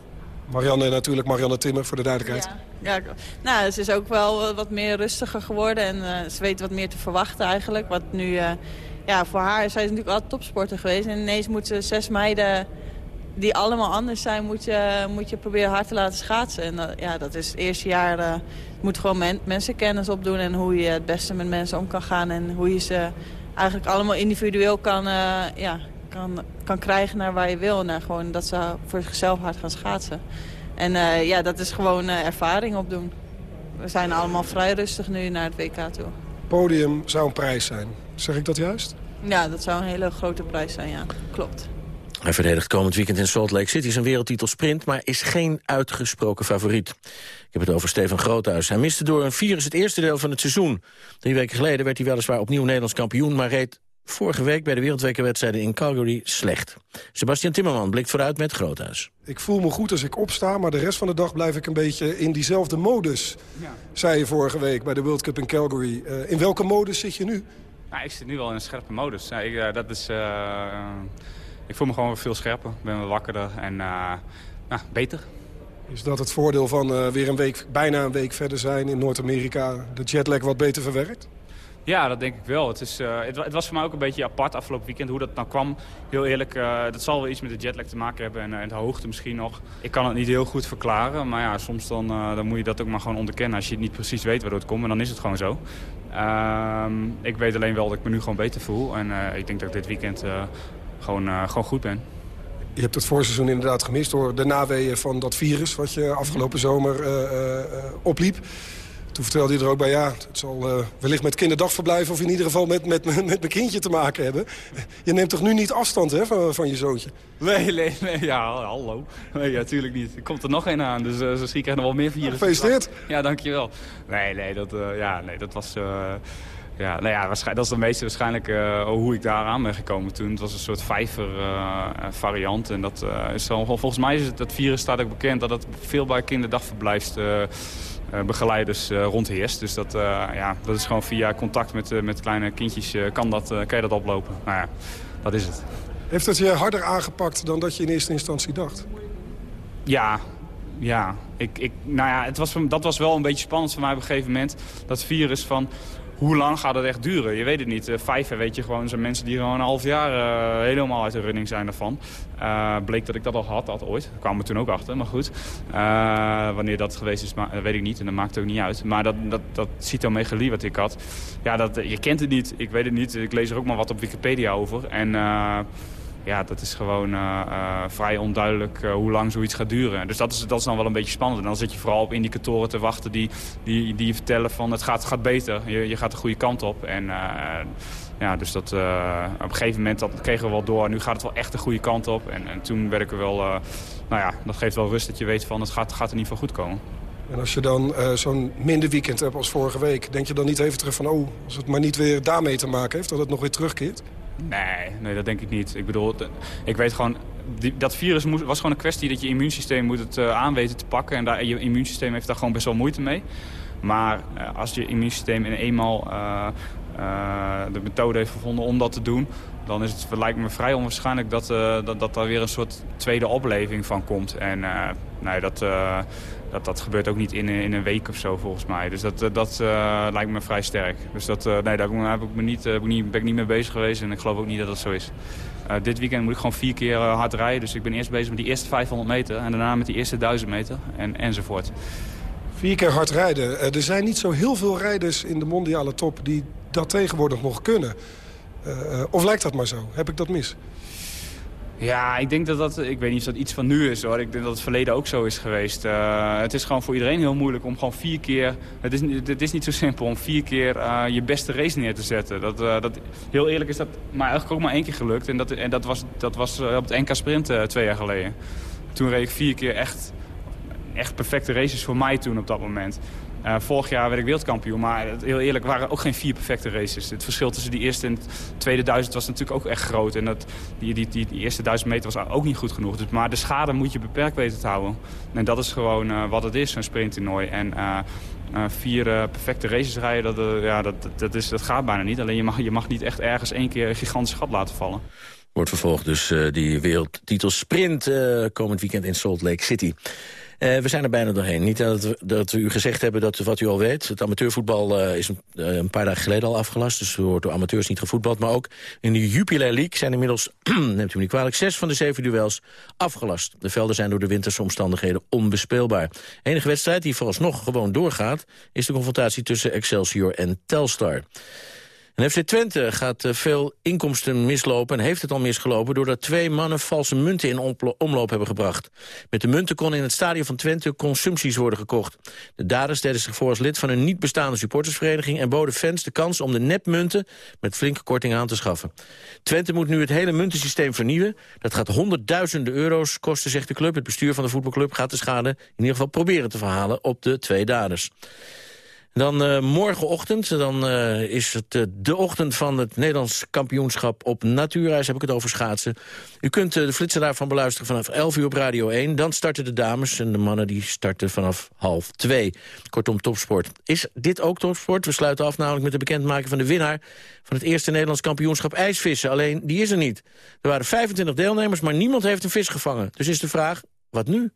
Marianne natuurlijk, Marianne Timmer, voor de duidelijkheid. Ja, ik- nou, ze is ook wel eh, wat meer rustiger geworden en eh, ze weet wat meer te verwachten eigenlijk. Wat nu, ja, voor haar, zij is natuurlijk altijd topsporter geweest en ineens moet ze zes meiden die allemaal anders zijn, moet je, moet je proberen hard te laten schaatsen. En dat- ja, dat is het eerste jaar, moet gewoon men, mensenkennis opdoen en hoe je het beste met mensen om kan gaan en hoe je ze eigenlijk allemaal individueel kan, eh, ja, kan, kan krijgen naar waar je wil. Naar gewoon dat ze voor zichzelf hard gaan schaatsen. En eh, ja, dat is gewoon eh, ervaring opdoen. We zijn allemaal vrij rustig nu naar het WK toe. Podium zou een prijs zijn. Zeg ik dat juist? Ja, dat zou een hele grote prijs zijn, ja. Klopt. Hij verdedigt komend weekend in Salt Lake City zijn wereldtitel sprint... maar is geen uitgesproken favoriet. Ik heb het over Steven Groothuis. Hij miste door een virus het eerste deel van het seizoen. Drie weken geleden werd hij weliswaar opnieuw Nederlands kampioen... maar reed vorige week bij de wereldwekenwedstrijden in Calgary slecht. Sebastian Timmerman blikt vooruit met Groothuis. Ik voel me goed als ik opsta, maar de rest van de dag blijf ik een beetje in diezelfde modus. Zei je vorige week bij de World Cup in Calgary. Eh, in welke modus zit je nu? Nou, ik zit nu wel in een scherpe modus. Ja, ik, eh, dat is, eh, ik voel me gewoon veel scherper. Ik ben wel wakkerder en eh, nou, beter. Is dat het voordeel van eh, weer een week, bijna een week verder zijn in Noord-Amerika? De jetlag wat beter verwerkt? Ja, dat denk ik wel. Het, is, eh, het, wa- het was voor mij ook een beetje apart afgelopen weekend hoe dat nou kwam. Heel eerlijk, dat zal wel iets met de jetlag te maken hebben en, en de hoogte misschien nog. Ik kan het niet heel goed verklaren, maar ja, soms dan, dan moet je dat ook maar gewoon onderkennen. Als je niet precies weet waardoor het komt, en dan is het gewoon zo. Ehm, ik weet alleen wel dat ik me nu gewoon beter voel. En ik denk dat ik dit weekend gewoon, eh, gewoon goed ben. Je hebt het voorseizoen inderdaad gemist door de naweeën van dat virus... wat je afgelopen zomer eh, eh, opliep. Toen vertelde je er ook bij, ja, het zal wellicht met kinderdagverblijf... of in ieder geval met, met, met mijn kindje te maken hebben. Je neemt toch nu niet afstand hè, van, van je zoontje? Nee, nee, nee, ja, hallo. Nee, natuurlijk niet. Er komt er nog één aan, dus uh, zo krijgen nog wel meer virus. Gefeliciteerd. Ja, dankjewel. Nee, nee, dat, uh, ja, nee, dat was... Ja, nou ja, waarschijnlijk, dat is de meeste waarschijnlijk uh, hoe ik daar aan ben gekomen toen. Het was een soort vijver uh, variant. En dat is al, volgens mij is het, dat virus staat ook bekend dat het veel bij kinderdagverblijfs begeleiders rondheerst. Dus dat, ja, dat is gewoon via contact met, met kleine kindjes kan, dat, kan je dat oplopen. Nou ja, dat is het. Heeft het je harder aangepakt dan dat je in eerste instantie dacht? Ja, ja. Ik, ik, nou ja het was, dat was wel een beetje spannend voor mij op een gegeven moment. Dat virus van hoe lang gaat het echt duren? Je weet het niet. Uh, vijver weet je gewoon, zijn mensen die gewoon een half jaar uh, helemaal uit de running zijn daarvan. Uh, bleek dat ik dat al had, dat ooit. Daar kwamen we toen ook achter, maar goed. wanneer dat geweest is, weet ik niet en dat maakt ook niet uit. Maar dat, dat, dat cytomegalie wat ik had, ja, dat, je kent het niet. Ik weet het niet. Ik lees er ook maar wat op Wikipedia over. En ja, dat is gewoon uh, uh, vrij onduidelijk uh, hoe lang zoiets gaat duren. Dus dat is, dat is dan wel een beetje spannend. En dan zit je vooral op indicatoren te wachten die, die, die je vertellen van het gaat, gaat beter. Je, je gaat de goede kant op. En ja, dus dat, op een gegeven moment dat kregen we wel door. Nu gaat het wel echt de goede kant op. En, en toen werd ik er wel, nou ja, dat geeft wel rust dat je weet van het gaat, gaat in ieder geval goed komen. En als je dan zo'n minder weekend hebt als vorige week... denk je dan niet even terug van... oh, als het maar niet weer daarmee te maken heeft... dat het nog weer terugkeert? Nee, nee dat denk ik niet. Ik bedoel, ik weet gewoon... Dat virus moest, was gewoon een kwestie dat je immuunsysteem moet het uh, te pakken. En daar, je immuunsysteem heeft daar gewoon best wel moeite mee. Maar uh, als je immuunsysteem in eenmaal uh, de methode heeft gevonden om dat te doen... dan is het, lijkt me vrij onwaarschijnlijk dat, dat, dat daar weer een soort tweede opleving van komt. En nee, dat, dat, dat gebeurt ook niet in, in een week of zo volgens mij. Dus dat, dat lijkt me vrij sterk. Dus dat, nee, daar heb ik me niet, ben ik niet mee bezig geweest en ik geloof ook niet dat dat zo is. dit weekend moet ik gewoon vier keer hard rijden. Dus ik ben eerst bezig met die eerste 500 meter en daarna met die eerste 1000 meter en, enzovoort. Vier keer hard rijden. Eh, er zijn niet zo heel veel rijders in de mondiale top die dat tegenwoordig nog kunnen. Uh, of lijkt dat maar zo? Heb ik dat mis? Ja, ik denk dat dat... Ik weet niet of dat iets van nu is hoor. Ik denk dat het verleden ook zo is geweest. Uh, het is gewoon voor iedereen heel moeilijk om gewoon vier keer... Het is, het is niet zo simpel om vier keer je beste race neer te zetten. Dat, dat, heel eerlijk is dat maar eigenlijk ook maar één keer gelukt. En dat, en dat was, dat was op het NK Sprint twee jaar geleden. Toen reed ik vier keer echt echt perfecte races voor mij toen op dat moment. Uh, vorig jaar werd ik wereldkampioen, maar heel eerlijk waren ook geen vier perfecte races. Het verschil tussen die eerste en tweede duizend was natuurlijk ook echt groot. En dat, die, die, die, eerste duizend meter was ook niet goed genoeg. Dus, maar de schade moet je beperkt weten te houden. En dat is gewoon uh, wat het is, zo'n sprinttoernooi. En uh, vier perfecte races rijden, dat, ja, dat, dat, is, dat gaat bijna niet. Alleen je mag, je mag niet echt ergens één keer een gigantisch gat laten vallen. Wordt vervolgd dus die wereldtitel sprint komend weekend in Salt Lake City. Uh, we zijn er bijna doorheen. Niet dat we, dat we u gezegd hebben dat wat u al weet. Het amateurvoetbal uh, is een, uh, een, paar dagen geleden al afgelast. Dus er wordt door amateurs niet gevoetbald. Maar ook in de Jupiler League zijn inmiddels, neemt u me niet kwalijk... zes van de zeven duels afgelast. De velden zijn door de winterse omstandigheden onbespeelbaar. De enige wedstrijd die vooralsnog gewoon doorgaat... is de confrontatie tussen Excelsior en Telstar. En FC Twente gaat eh, veel inkomsten mislopen en heeft het al misgelopen... doordat twee mannen valse munten in omloop hebben gebracht. Met de munten kon in het stadion van Twente consumpties worden gekocht. De daders deden zich voor als lid van een niet bestaande supportersvereniging... en boden fans de kans om de nepmunten met flinke korting aan te schaffen. Twente moet nu het hele muntensysteem vernieuwen. Dat gaat honderdduizenden euro's kosten, zegt de club. Het bestuur van de voetbalclub gaat de schade in ieder geval proberen te verhalen op de twee daders. Dan uh, morgenochtend, dan uh, is het uh, de ochtend van het Nederlands kampioenschap op natuurreis. Heb ik het over schaatsen. U kunt de flitsen daarvan beluisteren vanaf 11 uur op Radio 1. Dan starten de dames en de mannen die starten vanaf half 2. Kortom, topsport. Is dit ook topsport? We sluiten af namelijk met de bekendmaking van de winnaar... van het eerste Nederlands kampioenschap ijsvissen. Alleen, die is er niet. Er waren 25 deelnemers, maar niemand heeft een vis gevangen. Dus is de vraag, wat nu?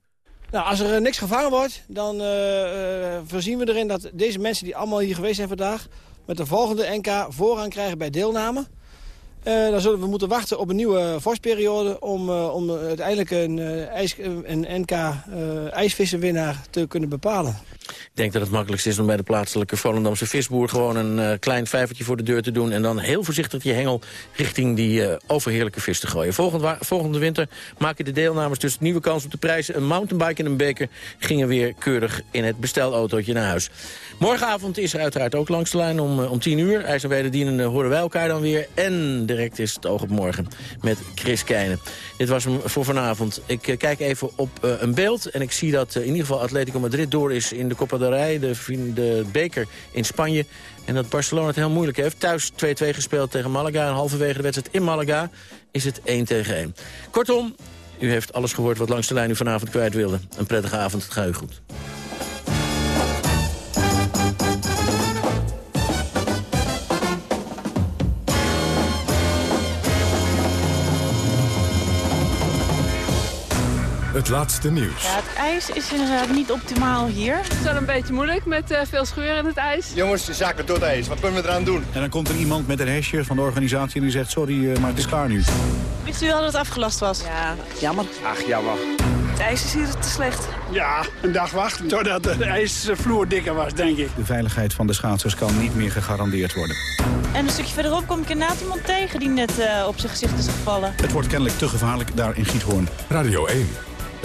Nou, als er eh, niks gevangen wordt, dan uh, voorzien we erin dat deze mensen die allemaal hier geweest zijn vandaag... met de volgende NK voorrang krijgen bij deelname. Dan zullen we moeten wachten op een nieuwe vorstperiode... om, om uiteindelijk een, ijs, een NK ijsvissenwinnaar te kunnen bepalen. Ik denk dat het makkelijkst is om bij de plaatselijke Volendamse visboer... gewoon een klein vijvertje voor de deur te doen... en dan heel voorzichtig je hengel richting die overheerlijke vis te gooien. Volgende, volgende winter maken de deelnemers dus nieuwe kans op de prijzen. Een mountainbike en een beker gingen weer keurig in het bestelautootje naar huis. Morgenavond is er uiteraard ook langs de lijn om, om 10 uur. IJs horen wij elkaar dan weer. En direct is het oog op morgen met Chris Keijnen. Dit was hem voor vanavond. Ik uh, kijk even op uh, een beeld en ik zie dat uh, in ieder geval Atletico Madrid door is in de Copa del Rey, de, de beker in Spanje. En dat Barcelona het heel moeilijk heeft. Thuis 2-2 gespeeld tegen Malaga en halverwege de wedstrijd in Malaga is het 1 tegen 1. Kortom, u heeft alles gehoord wat langs de lijn u vanavond kwijt wilde. Een prettige avond, het gaat u goed. Het laatste nieuws. Ja, het ijs is inderdaad niet optimaal hier. Het is wel een beetje moeilijk met uh, veel scheuren in het ijs. Jongens, de zaken door het ijs. Wat kunnen we eraan doen? En dan komt er iemand met een hesje van de organisatie en die zegt... sorry, uh, maar het is klaar nu. Wist u al dat het afgelast was? Ja, jammer. Ach, jammer. Het ijs is hier te slecht. Ja, een dag wachten totdat de ijsvloer dikker was, denk ik. De veiligheid van de schaatsers kan niet meer gegarandeerd worden. En een stukje verderop kom ik inderdaad iemand tegen die net uh, op zijn gezicht is gevallen. Het wordt kennelijk te gevaarlijk daar in Giethoorn. Radio 1.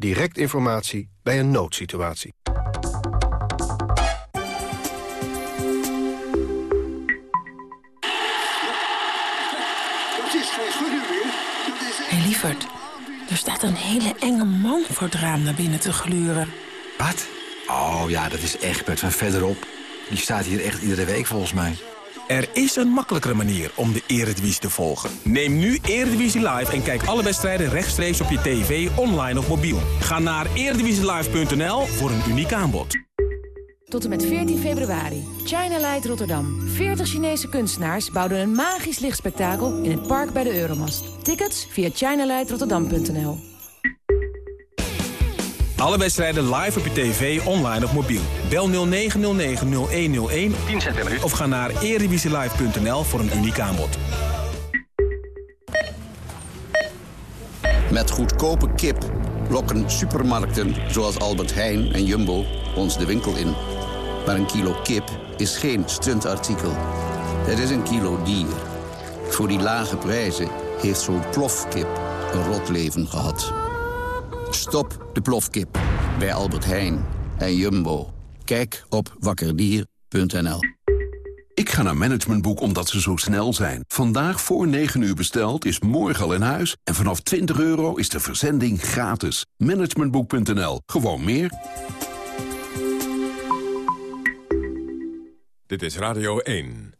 Direct informatie bij een noodsituatie. Hé, lieverd. Er staat een hele enge man voor het raam naar binnen te gluren. Wat? Oh ja, dat is Egbert van verderop. Die staat hier echt iedere week volgens mij. Er is een makkelijkere manier om de Eredivisie te volgen. Neem nu Eredivisie Live en kijk alle wedstrijden rechtstreeks op je tv, online of mobiel. Ga naar eredivisielive.nl voor een uniek aanbod. Tot en met 14 februari. China Light Rotterdam. 40 Chinese kunstenaars bouwden een magisch lichtspektakel in het park bij de Euromast. Tickets via chinalightrotterdam.nl Alle wedstrijden live op je tv, online of mobiel. Bel 0909-0101 10 cent of ga naar eredivisielive.nl voor een uniek aanbod. Met goedkope kip lokken supermarkten zoals Albert Heijn en Jumbo ons de winkel in. Maar een kilo kip is geen stuntartikel. Het is een kilo dier. Voor die lage prijzen heeft zo'n plofkip een rot leven gehad. Stop de plofkip bij Albert Heijn en Jumbo. Kijk op wakkerdier.nl. Ik ga naar Managementboek omdat ze zo snel zijn. Vandaag voor 9 uur besteld is morgen al in huis. En vanaf 20 euro is de verzending gratis. Managementboek.nl. Gewoon meer. Dit is Radio 1.